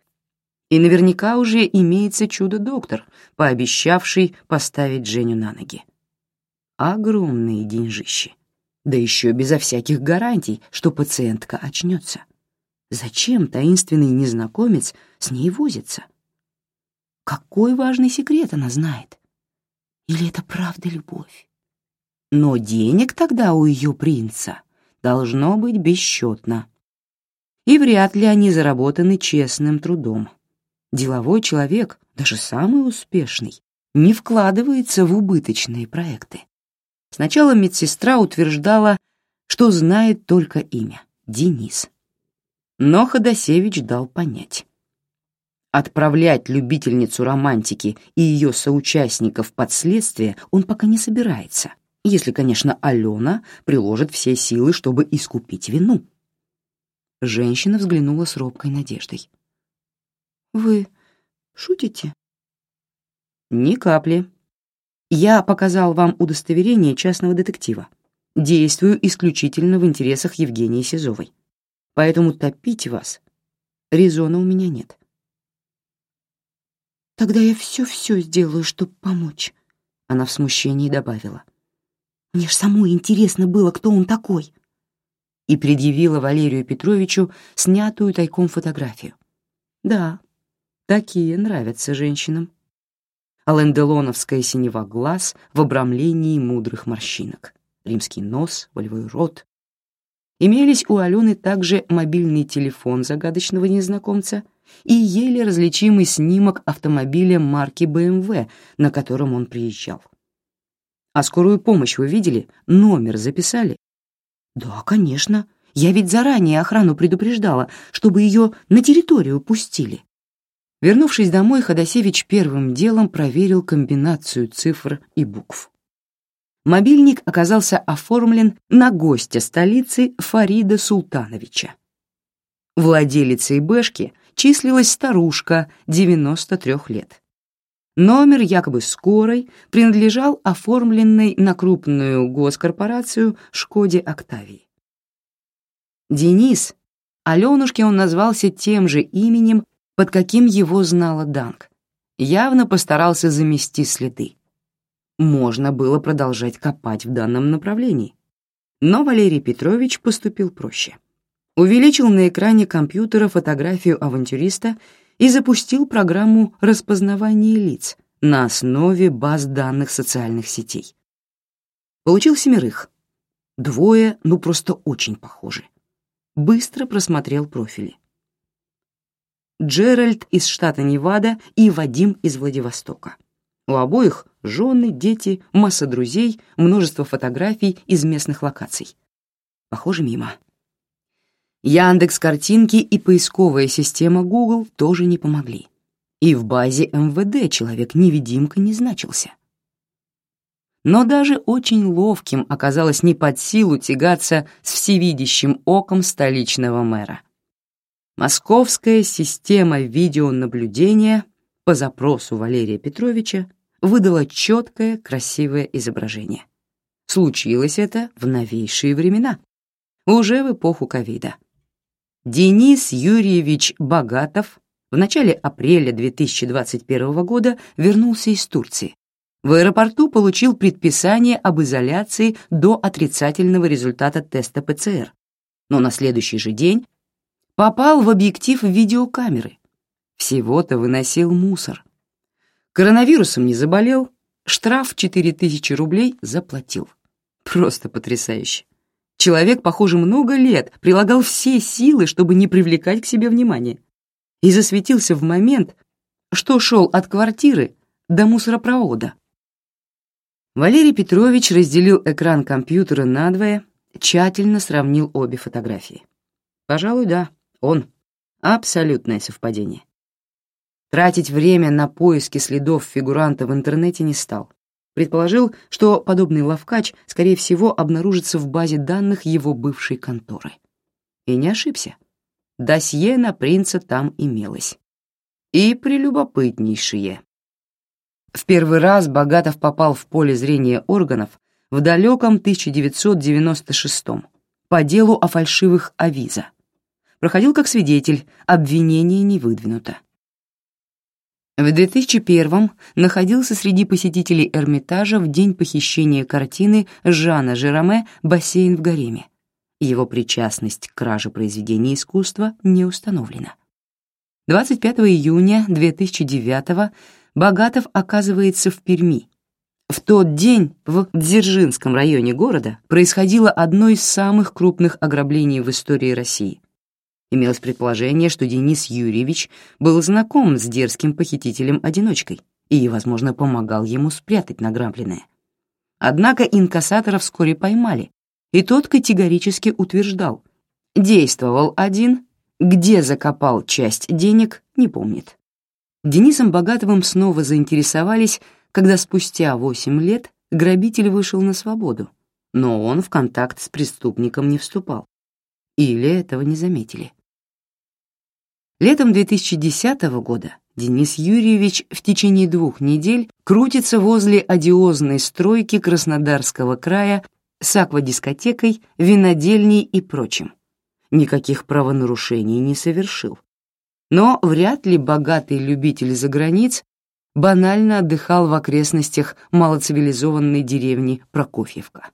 И наверняка уже имеется чудо-доктор, пообещавший поставить Женю на ноги. Огромные деньжищи. Да еще безо всяких гарантий, что пациентка очнется. Зачем таинственный незнакомец с ней возится? Какой важный секрет она знает? Или это правда любовь? Но денег тогда у ее принца должно быть бесчетно. И вряд ли они заработаны честным трудом. Деловой человек, даже самый успешный, не вкладывается в убыточные проекты. Сначала медсестра утверждала, что знает только имя — Денис. Но Ходосевич дал понять. Отправлять любительницу романтики и ее соучастников под следствие он пока не собирается, если, конечно, Алена приложит все силы, чтобы искупить вину. Женщина взглянула с робкой надеждой. «Вы шутите?» «Ни капли», я показал вам удостоверение частного детектива. Действую исключительно в интересах Евгении Сизовой. Поэтому топить вас резона у меня нет. Тогда я все-все сделаю, чтобы помочь. Она в смущении добавила. Мне ж самой интересно было, кто он такой. И предъявила Валерию Петровичу снятую тайком фотографию. Да, такие нравятся женщинам аленделоновская синева глаз в обрамлении мудрых морщинок, римский нос, волевой рот. Имелись у Алены также мобильный телефон загадочного незнакомца и еле различимый снимок автомобиля марки BMW, на котором он приезжал. «А скорую помощь вы видели? Номер записали?» «Да, конечно. Я ведь заранее охрану предупреждала, чтобы ее на территорию пустили». Вернувшись домой, Ходосевич первым делом проверил комбинацию цифр и букв. Мобильник оказался оформлен на гостя столицы Фарида Султановича. Владелицей Бэшки числилась старушка 93 лет. Номер якобы скорой принадлежал оформленной на крупную госкорпорацию Шкоде Октавии. Денис, Аленушке он назвался тем же именем, под каким его знала Данг. Явно постарался замести следы. Можно было продолжать копать в данном направлении. Но Валерий Петрович поступил проще. Увеличил на экране компьютера фотографию авантюриста и запустил программу распознавания лиц на основе баз данных социальных сетей. Получил семерых. Двое, ну просто очень похожи. Быстро просмотрел профили. Джеральд из штата Невада и Вадим из Владивостока. У обоих жены, дети, масса друзей, множество фотографий из местных локаций. Похоже, мимо. Яндекс картинки и поисковая система Google тоже не помогли. И в базе МВД человек-невидимка не значился. Но даже очень ловким оказалось не под силу тягаться с всевидящим оком столичного мэра. Московская система видеонаблюдения по запросу Валерия Петровича выдала четкое, красивое изображение. Случилось это в новейшие времена, уже в эпоху ковида. Денис Юрьевич Богатов в начале апреля 2021 года вернулся из Турции. В аэропорту получил предписание об изоляции до отрицательного результата теста ПЦР, но на следующий же день попал в объектив видеокамеры. Всего-то выносил мусор. Коронавирусом не заболел, штраф 4000 рублей заплатил. Просто потрясающе. Человек, похоже, много лет прилагал все силы, чтобы не привлекать к себе внимания. И засветился в момент, что шел от квартиры до мусоропровода. Валерий Петрович разделил экран компьютера надвое, тщательно сравнил обе фотографии. Пожалуй, да, он. Абсолютное совпадение. Тратить время на поиски следов фигуранта в интернете не стал. Предположил, что подобный ловкач, скорее всего, обнаружится в базе данных его бывшей конторы. И не ошибся. Досье на принца там имелось. И прелюбопытнейшее. В первый раз Богатов попал в поле зрения органов в далеком 1996 по делу о фальшивых авиза. Проходил как свидетель, обвинение не выдвинуто. В 2001 находился среди посетителей Эрмитажа в день похищения картины Жана Жероме «Бассейн в гареме». Его причастность к краже произведения искусства не установлена. 25 июня 2009 Богатов оказывается в Перми. В тот день в Дзержинском районе города происходило одно из самых крупных ограблений в истории России. Имелось предположение, что Денис Юрьевич был знаком с дерзким похитителем-одиночкой и, возможно, помогал ему спрятать награбленное. Однако инкассатора вскоре поймали, и тот категорически утверждал, действовал один, где закопал часть денег, не помнит. Денисом Богатовым снова заинтересовались, когда спустя 8 лет грабитель вышел на свободу, но он в контакт с преступником не вступал. Или этого не заметили. Летом 2010 года Денис Юрьевич в течение двух недель крутится возле одиозной стройки Краснодарского края с аквадискотекой, винодельней и прочим. Никаких правонарушений не совершил. Но вряд ли богатый любитель заграниц банально отдыхал в окрестностях малоцивилизованной деревни Прокофьевка.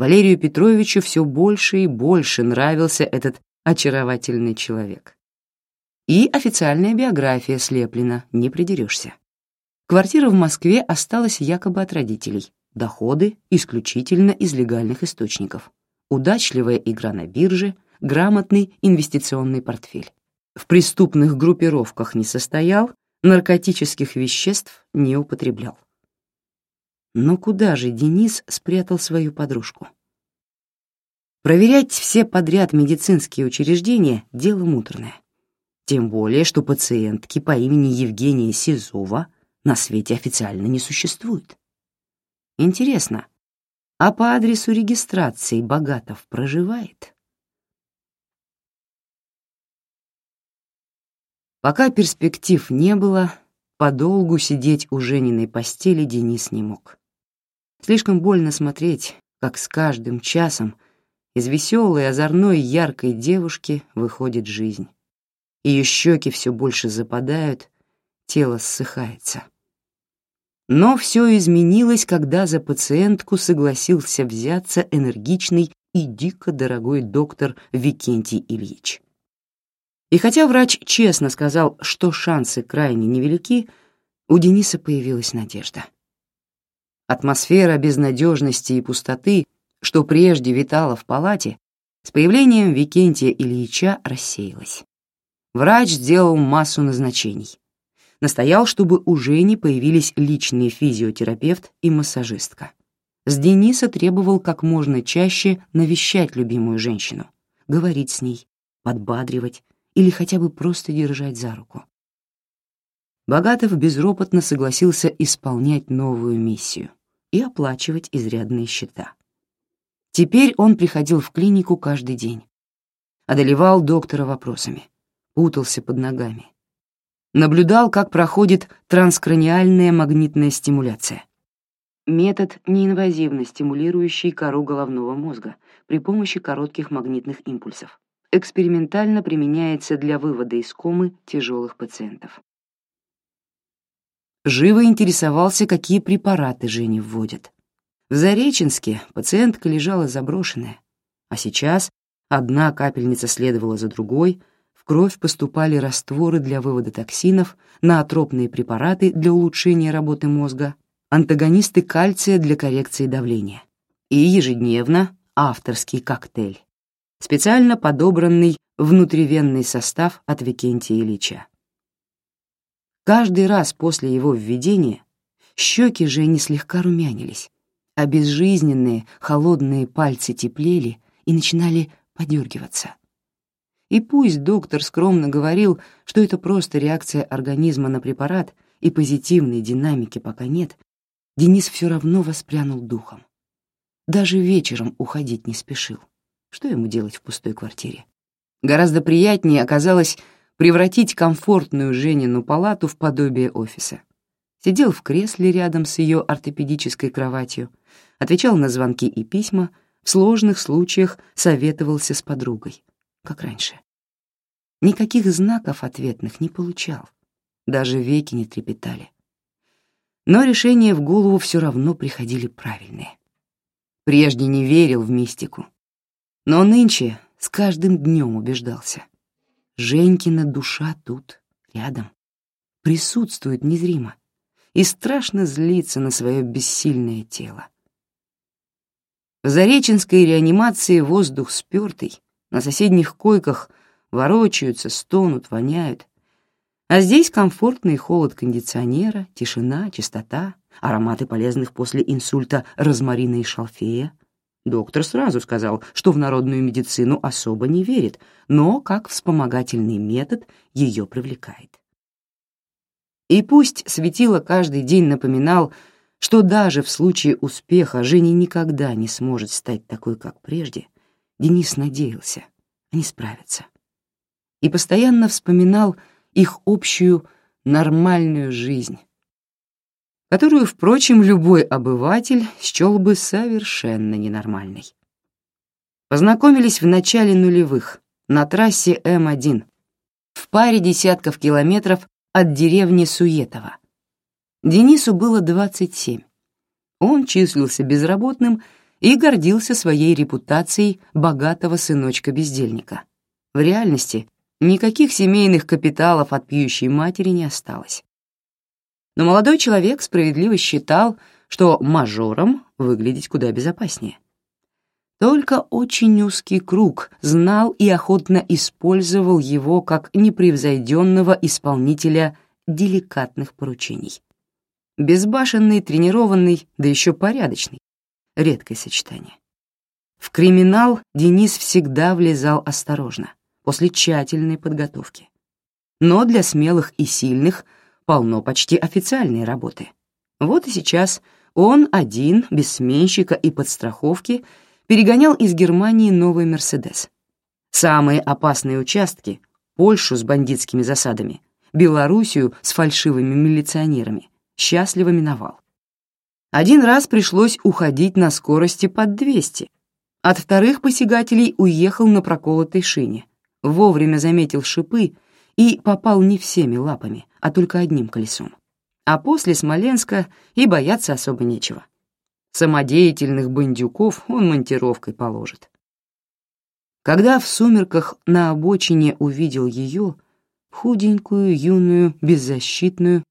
Валерию Петровичу все больше и больше нравился этот очаровательный человек. И официальная биография слеплена, не придерешься. Квартира в Москве осталась якобы от родителей, доходы исключительно из легальных источников, удачливая игра на бирже, грамотный инвестиционный портфель. В преступных группировках не состоял, наркотических веществ не употреблял. Но куда же Денис спрятал свою подружку? Проверять все подряд медицинские учреждения — дело муторное. Тем более, что пациентки по имени Евгения Сизова на свете официально не существует. Интересно, а по адресу регистрации Богатов проживает? Пока перспектив не было, подолгу сидеть у Жениной постели Денис не мог. Слишком больно смотреть, как с каждым часом из веселой, озорной, яркой девушки выходит жизнь. Ее щеки все больше западают, тело ссыхается. Но все изменилось, когда за пациентку согласился взяться энергичный и дико дорогой доктор Викентий Ильич. И хотя врач честно сказал, что шансы крайне невелики, у Дениса появилась надежда. Атмосфера безнадежности и пустоты что прежде витало в палате, с появлением Викентия Ильича рассеялось. Врач сделал массу назначений. Настоял, чтобы у Жени появились личный физиотерапевт и массажистка. С Дениса требовал как можно чаще навещать любимую женщину, говорить с ней, подбадривать или хотя бы просто держать за руку. Богатов безропотно согласился исполнять новую миссию и оплачивать изрядные счета. Теперь он приходил в клинику каждый день. Одолевал доктора вопросами, путался под ногами. Наблюдал, как проходит транскраниальная магнитная стимуляция. Метод, неинвазивно стимулирующий кору головного мозга при помощи коротких магнитных импульсов. Экспериментально применяется для вывода из комы тяжелых пациентов. Живо интересовался, какие препараты Жене вводят. В Зареченске пациентка лежала заброшенная, а сейчас одна капельница следовала за другой, в кровь поступали растворы для вывода токсинов, наотропные препараты для улучшения работы мозга, антагонисты кальция для коррекции давления и ежедневно авторский коктейль, специально подобранный внутривенный состав от Викентия Ильича. Каждый раз после его введения щеки Жени слегка румянились, а безжизненные, холодные пальцы теплели и начинали подергиваться. И пусть доктор скромно говорил, что это просто реакция организма на препарат и позитивной динамики пока нет, Денис все равно воспрянул духом. Даже вечером уходить не спешил. Что ему делать в пустой квартире? Гораздо приятнее оказалось превратить комфортную Женину палату в подобие офиса. Сидел в кресле рядом с ее ортопедической кроватью, отвечал на звонки и письма, в сложных случаях советовался с подругой, как раньше. Никаких знаков ответных не получал, даже веки не трепетали. Но решения в голову все равно приходили правильные. Прежде не верил в мистику, но нынче с каждым днем убеждался. Женькина душа тут, рядом, присутствует незримо и страшно злится на свое бессильное тело. В Зареченской реанимации воздух спёртый, на соседних койках ворочаются, стонут, воняют. А здесь комфортный холод кондиционера, тишина, чистота, ароматы полезных после инсульта розмарина и шалфея. Доктор сразу сказал, что в народную медицину особо не верит, но как вспомогательный метод ее привлекает. И пусть светило каждый день напоминал, что даже в случае успеха Женя никогда не сможет стать такой, как прежде, Денис надеялся, они справятся. И постоянно вспоминал их общую нормальную жизнь, которую, впрочем, любой обыватель счел бы совершенно ненормальной. Познакомились в начале нулевых на трассе М1 в паре десятков километров от деревни Суетово. Денису было 27. Он числился безработным и гордился своей репутацией богатого сыночка-бездельника. В реальности никаких семейных капиталов от пьющей матери не осталось. Но молодой человек справедливо считал, что мажором выглядеть куда безопаснее. Только очень узкий круг знал и охотно использовал его как непревзойденного исполнителя деликатных поручений. Безбашенный, тренированный, да еще порядочный. Редкое сочетание. В криминал Денис всегда влезал осторожно, после тщательной подготовки. Но для смелых и сильных полно почти официальной работы. Вот и сейчас он один, без сменщика и подстраховки, перегонял из Германии новый «Мерседес». Самые опасные участки — Польшу с бандитскими засадами, Белоруссию с фальшивыми милиционерами — счастливо миновал. Один раз пришлось уходить на скорости под 200. От вторых посягателей уехал на проколотой шине, вовремя заметил шипы и попал не всеми лапами, а только одним колесом. А после Смоленска и бояться особо нечего. Самодеятельных бандюков он монтировкой положит. Когда в сумерках на обочине увидел ее, худенькую, юную, беззащитную,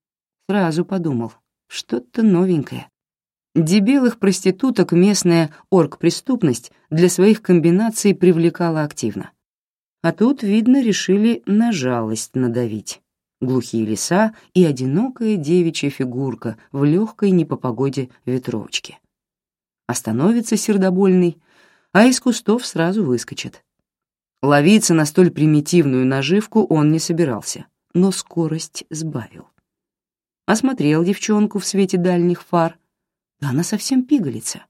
Сразу подумал, что-то новенькое. Дебелых проституток местная оргпреступность для своих комбинаций привлекала активно. А тут, видно, решили на жалость надавить. Глухие леса и одинокая девичья фигурка в легкой не по погоде ветровочке. Остановится сердобольный, а из кустов сразу выскочит. Ловиться на столь примитивную наживку он не собирался, но скорость сбавил осмотрел девчонку в свете дальних фар. Да она совсем пигалица.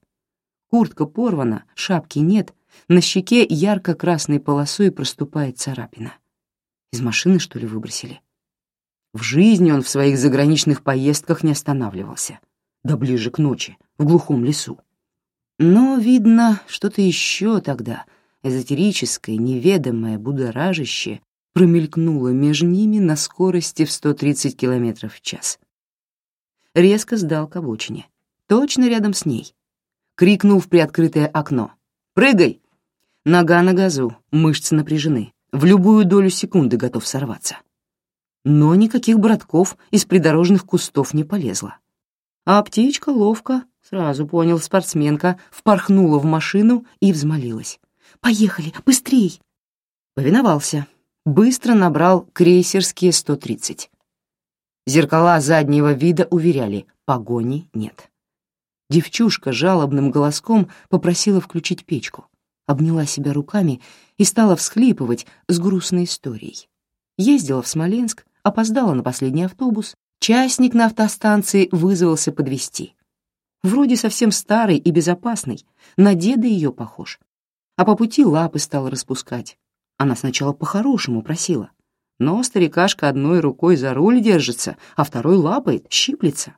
Куртка порвана, шапки нет, на щеке ярко-красной полосой проступает царапина. Из машины, что ли, выбросили? В жизни он в своих заграничных поездках не останавливался. Да ближе к ночи, в глухом лесу. Но, видно, что-то еще тогда, эзотерическое, неведомое, будоражащее, промелькнуло между ними на скорости в 130 км в час резко сдал к обочине. Точно рядом с ней. Крикнул в приоткрытое окно. «Прыгай!» Нога на газу, мышцы напряжены. В любую долю секунды готов сорваться. Но никаких братков из придорожных кустов не полезла. А птичка ловко, сразу понял спортсменка, впорхнула в машину и взмолилась. «Поехали, быстрей!» Повиновался. Быстро набрал крейсерские 130. Зеркала заднего вида уверяли, погони нет. Девчушка жалобным голоском попросила включить печку. обняла себя руками и стала всхлипывать с грустной историей. Ездила в Смоленск, опоздала на последний автобус, частник на автостанции вызвался подвести. Вроде совсем старый и безопасный, на деда ее похож. А по пути лапы стал распускать. Она сначала по-хорошему просила, но старикашка одной рукой за руль держится, а второй лапает, щиплется.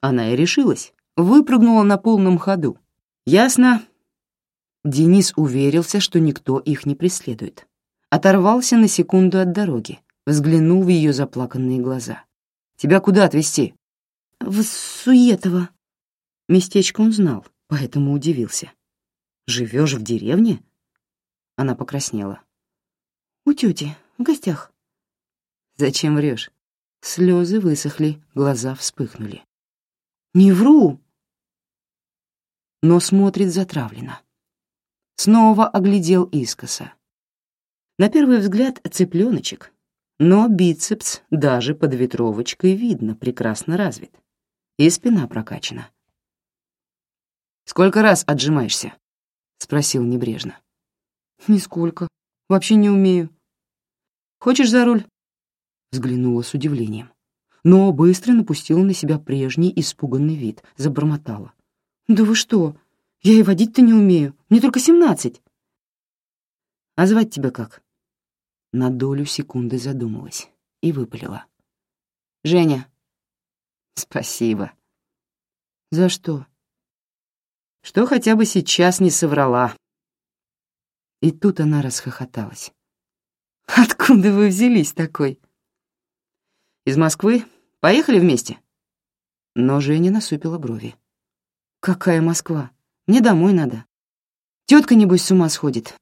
Она и решилась, выпрыгнула на полном ходу. Ясно. Денис уверился, что никто их не преследует. Оторвался на секунду от дороги, взглянул в ее заплаканные глаза. «Тебя куда отвезти?» «В Суетово». Местечко он знал, поэтому удивился. «Живешь в деревне?» Она покраснела. «У тети, в гостях». «Зачем врешь?» Слезы высохли, глаза вспыхнули. «Не вру!» Но смотрит затравленно. Снова оглядел искоса. На первый взгляд цыпленочек, но бицепс даже под ветровочкой видно, прекрасно развит. И спина прокачана. «Сколько раз отжимаешься?» — спросил небрежно. «Нисколько. Вообще не умею». «Хочешь за руль?» — взглянула с удивлением но быстро напустила на себя прежний испуганный вид, забормотала. «Да вы что? Я и водить-то не умею. Мне только семнадцать». «А звать тебя как?» На долю секунды задумалась и выпалила. «Женя». «Спасибо». «За что?» «Что хотя бы сейчас не соврала». И тут она расхохоталась. «Откуда вы взялись такой?» «Из Москвы Поехали вместе?» Но Женя насупила брови. «Какая Москва? Мне домой надо. Тетка, небось, с ума сходит.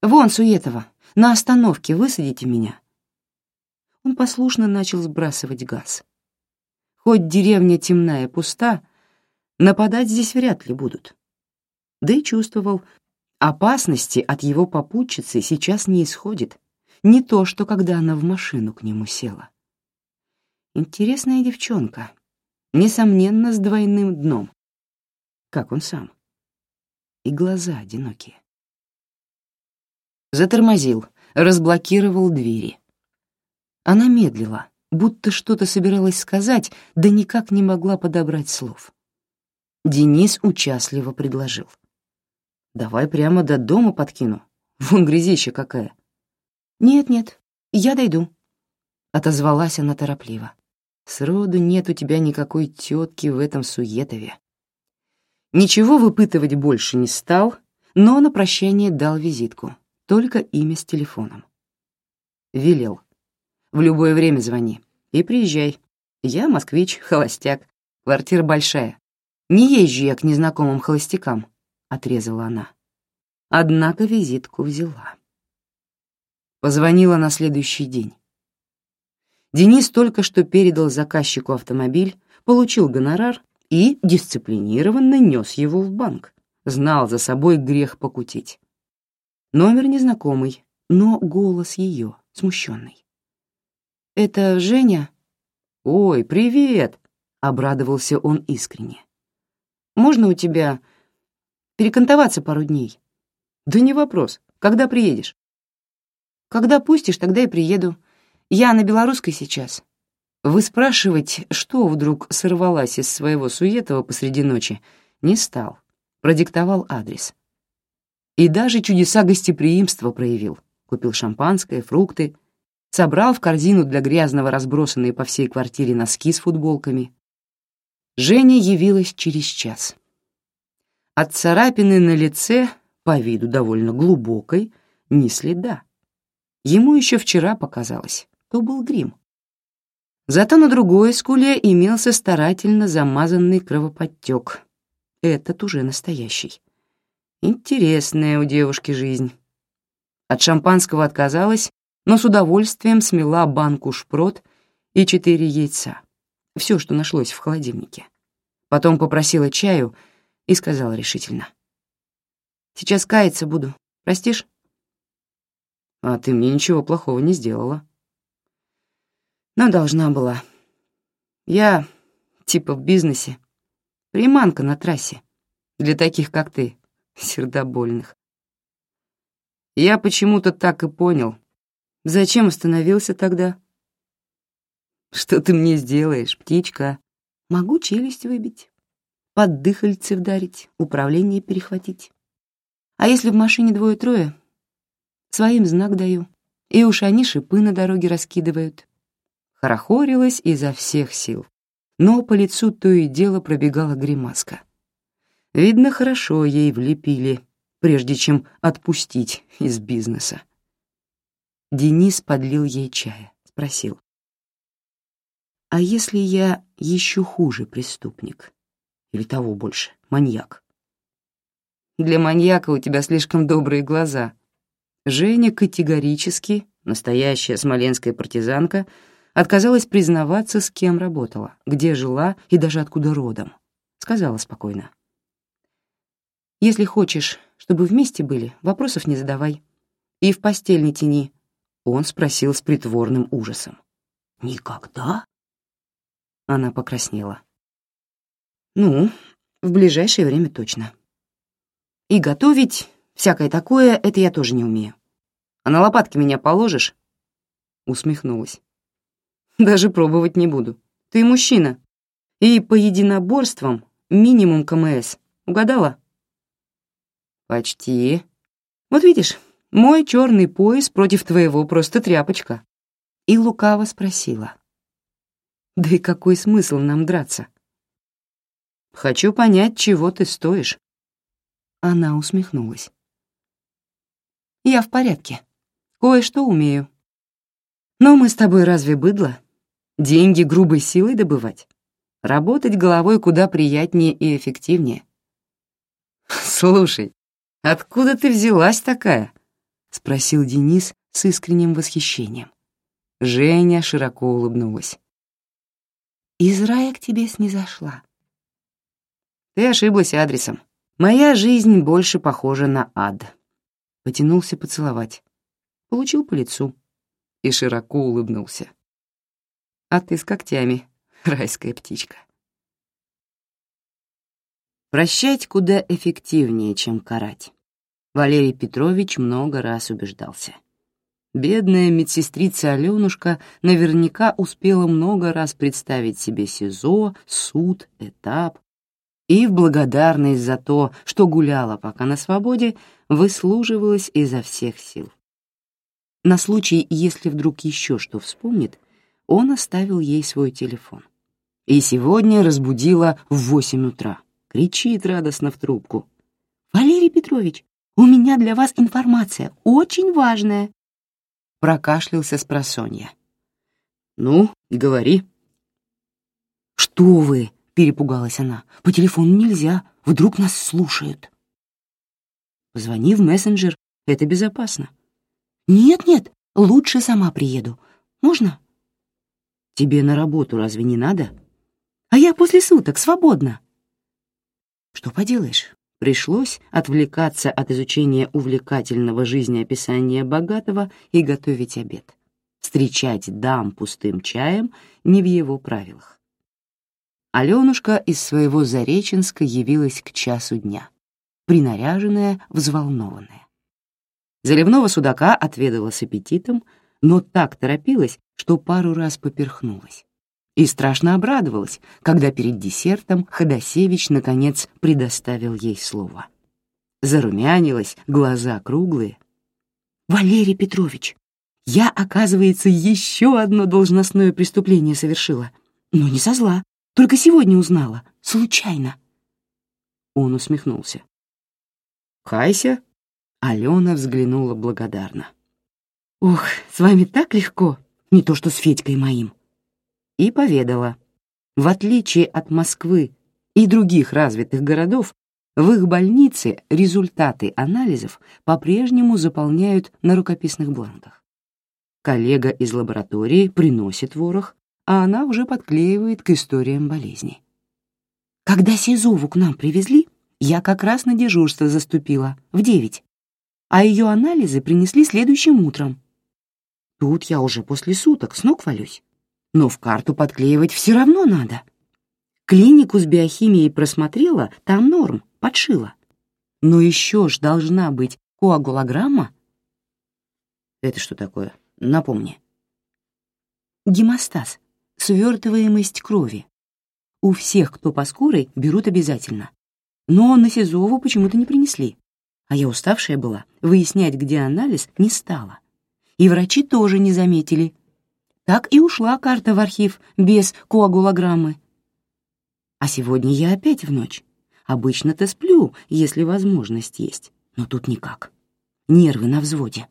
Вон, Суетова, на остановке высадите меня». Он послушно начал сбрасывать газ. Хоть деревня темная пуста, нападать здесь вряд ли будут. Да и чувствовал, опасности от его попутчицы сейчас не исходит, не то, что когда она в машину к нему села. Интересная девчонка. Несомненно, с двойным дном. Как он сам. И глаза одинокие. Затормозил, разблокировал двери. Она медлила, будто что-то собиралась сказать, да никак не могла подобрать слов. Денис участливо предложил. «Давай прямо до дома подкину. Вон грязища какая». «Нет-нет, я дойду», — отозвалась она торопливо. Сроду нет у тебя никакой тетки в этом суетове. Ничего выпытывать больше не стал, но на прощание дал визитку, только имя с телефоном. Велел. В любое время звони и приезжай. Я москвич, холостяк, квартира большая. Не езжу я к незнакомым холостякам, — отрезала она. Однако визитку взяла. Позвонила на следующий день. Денис только что передал заказчику автомобиль, получил гонорар и дисциплинированно нес его в банк. Знал за собой грех покутить. Номер незнакомый, но голос ее, смущенный. «Это Женя?» «Ой, привет!» — обрадовался он искренне. «Можно у тебя перекантоваться пару дней?» «Да не вопрос. Когда приедешь?» «Когда пустишь, тогда и приеду. Я на белорусской сейчас. Вы спрашивать, что вдруг сорвалась из своего Суетова посреди ночи, не стал. Продиктовал адрес. И даже чудеса гостеприимства проявил. Купил шампанское, фрукты, собрал в корзину для грязного разбросанные по всей квартире носки с футболками. Женя явилась через час. От царапины на лице, по виду довольно глубокой, ни следа. Ему еще вчера показалось то был грим. Зато на другой скуле имелся старательно замазанный кровоподтек. Этот уже настоящий. Интересная у девушки жизнь. От шампанского отказалась, но с удовольствием смела банку шпрот и четыре яйца. Все, что нашлось в холодильнике. Потом попросила чаю и сказала решительно. «Сейчас каяться буду. Простишь?» «А ты мне ничего плохого не сделала», но должна была. Я типа в бизнесе. Приманка на трассе. Для таких, как ты, сердобольных. Я почему-то так и понял. Зачем остановился тогда? Что ты мне сделаешь, птичка? Могу челюсть выбить, под дыхальце вдарить, управление перехватить. А если в машине двое-трое, своим знак даю, и уж они шипы на дороге раскидывают. Хорохорилась изо всех сил, но по лицу то и дело пробегала гримаска. Видно, хорошо ей влепили, прежде чем отпустить из бизнеса. Денис подлил ей чая, спросил. «А если я еще хуже преступник? Или того больше, маньяк?» «Для маньяка у тебя слишком добрые глаза». Женя категорически, настоящая смоленская партизанка, отказалась признаваться, с кем работала, где жила и даже откуда родом. Сказала спокойно. Если хочешь, чтобы вместе были, вопросов не задавай. И в постель не тяни. Он спросил с притворным ужасом. Никогда? Она покраснела. Ну, в ближайшее время точно. И готовить, всякое такое, это я тоже не умею. А на лопатки меня положишь? Усмехнулась. Даже пробовать не буду. Ты мужчина. И по единоборствам минимум КМС. Угадала? «Почти. Вот видишь, мой черный пояс против твоего просто тряпочка». И лукаво спросила. «Да и какой смысл нам драться?» «Хочу понять, чего ты стоишь». Она усмехнулась. «Я в порядке. Кое-что умею. Но мы с тобой разве быдло? Деньги грубой силой добывать? Работать головой куда приятнее и эффективнее». «Слушай, «Откуда ты взялась такая?» — спросил Денис с искренним восхищением. Женя широко улыбнулась. «Из рая к тебе снизошла». «Ты ошиблась адресом. Моя жизнь больше похожа на ад». Потянулся поцеловать. Получил по лицу и широко улыбнулся. «А ты с когтями, райская птичка». Прощать куда эффективнее, чем карать. Валерий Петрович много раз убеждался. Бедная медсестрица Аленушка наверняка успела много раз представить себе СИЗО, суд, этап, и в благодарность за то, что гуляла пока на свободе, выслуживалась изо всех сил. На случай, если вдруг еще что вспомнит, он оставил ей свой телефон. И сегодня разбудила в восемь утра. Кричит радостно в трубку. «Валерий Петрович, у меня для вас информация, очень важная. Прокашлялся с просонья. Ну, говори. Что вы? Перепугалась она. По телефону нельзя, вдруг нас слушают. Позвони в мессенджер, это безопасно. Нет-нет, лучше сама приеду. Можно? Тебе на работу разве не надо? А я после суток свободна. Что поделаешь, Пришлось отвлекаться от изучения увлекательного жизнеописания богатого и готовить обед. Встречать дам пустым чаем не в его правилах. Аленушка из своего Зареченска явилась к часу дня, принаряженная, взволнованная. Заливного судака отведала с аппетитом, но так торопилась, что пару раз поперхнулась и страшно обрадовалась, когда перед десертом Ходосевич наконец предоставил ей слово. Зарумянилась, глаза круглые. «Валерий Петрович, я, оказывается, еще одно должностное преступление совершила. Но не со зла, только сегодня узнала, случайно». Он усмехнулся. «Кайся?» Алена взглянула благодарно. «Ох, с вами так легко, не то что с Федькой моим» и поведала. В отличие от Москвы и других развитых городов, в их больнице результаты анализов по-прежнему заполняют на рукописных бланках. Коллега из лаборатории приносит ворох, а она уже подклеивает к историям болезни. Когда Сизову к нам привезли, я как раз на дежурство заступила, в девять, а ее анализы принесли следующим утром. Тут я уже после суток с ног валюсь но в карту подклеивать все равно надо. Клинику с биохимией просмотрела, там норм, подшила. Но еще ж должна быть коагулограмма, Это что такое? Напомни. Гемостаз — свертываемость крови. У всех, кто по скорой, берут обязательно. Но на Сизову почему-то не принесли. А я уставшая была, выяснять, где анализ, не стала. И врачи тоже не заметили. Так и ушла карта в архив без коагулограммы. А сегодня я опять в ночь. Обычно-то сплю, если возможность есть, но тут никак. Нервы на взводе.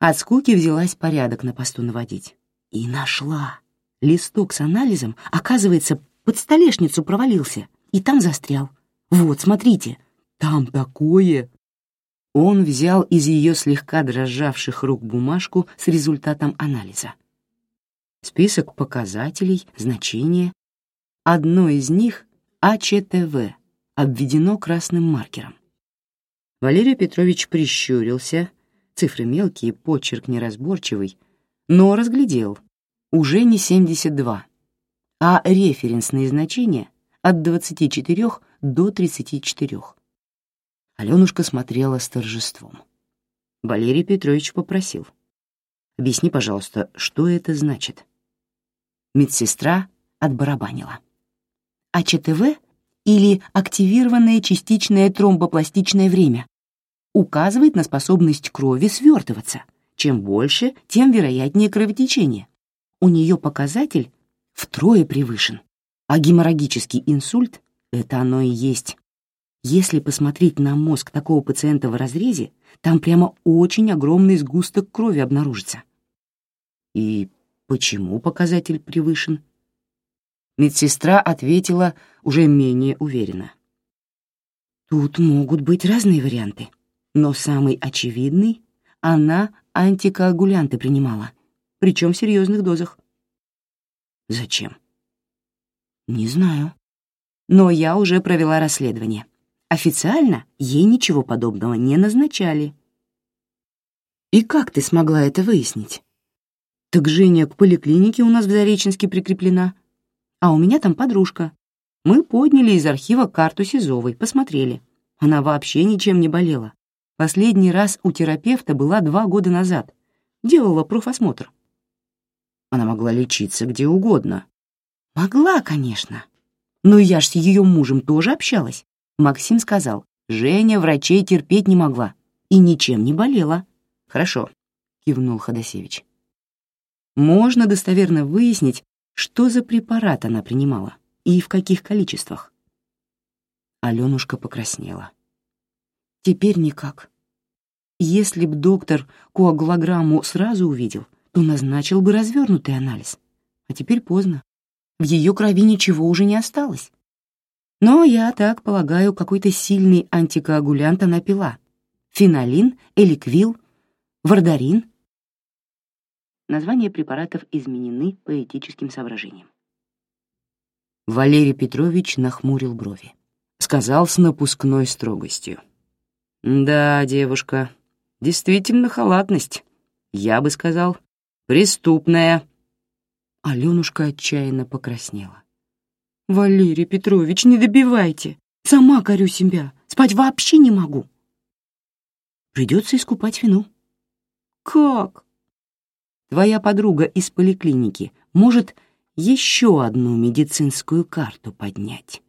От скуки взялась порядок на посту наводить. И нашла. Листок с анализом, оказывается, под столешницу провалился, и там застрял. Вот, смотрите, там такое. Он взял из ее слегка дрожавших рук бумажку с результатом анализа. Список показателей, значения. Одно из них — АЧТВ, обведено красным маркером. Валерий Петрович прищурился, цифры мелкие, почерк неразборчивый, но разглядел, уже не 72, а референсные значения от 24 до 34. Аленушка смотрела с торжеством. Валерий Петрович попросил. «Объясни, пожалуйста, что это значит?» Медсестра отбарабанила. АЧТВ или активированное частичное тромбопластичное время указывает на способность крови свертываться. Чем больше, тем вероятнее кровотечение. У нее показатель втрое превышен, а геморрагический инсульт — это оно и есть. Если посмотреть на мозг такого пациента в разрезе, там прямо очень огромный сгусток крови обнаружится. И почему показатель превышен? Медсестра ответила уже менее уверенно. Тут могут быть разные варианты, но самый очевидный — она антикоагулянты принимала, причем в серьезных дозах. Зачем? Не знаю. Но я уже провела расследование. Официально ей ничего подобного не назначали. И как ты смогла это выяснить? Так Женя к поликлинике у нас в Зареченске прикреплена. А у меня там подружка. Мы подняли из архива карту Сизовой, посмотрели. Она вообще ничем не болела. Последний раз у терапевта была два года назад. Делала профосмотр. Она могла лечиться где угодно. Могла, конечно. Но я ж с ее мужем тоже общалась. Максим сказал, Женя врачей терпеть не могла и ничем не болела. Хорошо, кивнул Ходосевич. Можно достоверно выяснить, что за препарат она принимала и в каких количествах. Аленушка покраснела. Теперь никак. Если б доктор коагулограмму сразу увидел, то назначил бы развернутый анализ. А теперь поздно. В ее крови ничего уже не осталось. Но я так полагаю, какой-то сильный антикоагулянт она пила. Фенолин, эликвил, вардарин. Названия препаратов изменены по этическим соображениям. Валерий Петрович нахмурил брови. Сказал с напускной строгостью. «Да, девушка, действительно халатность. Я бы сказал, преступная». Аленушка отчаянно покраснела. «Валерий Петрович, не добивайте. Сама корю себя. Спать вообще не могу». «Придется искупать вину». «Как?» «Твоя подруга из поликлиники может еще одну медицинскую карту поднять».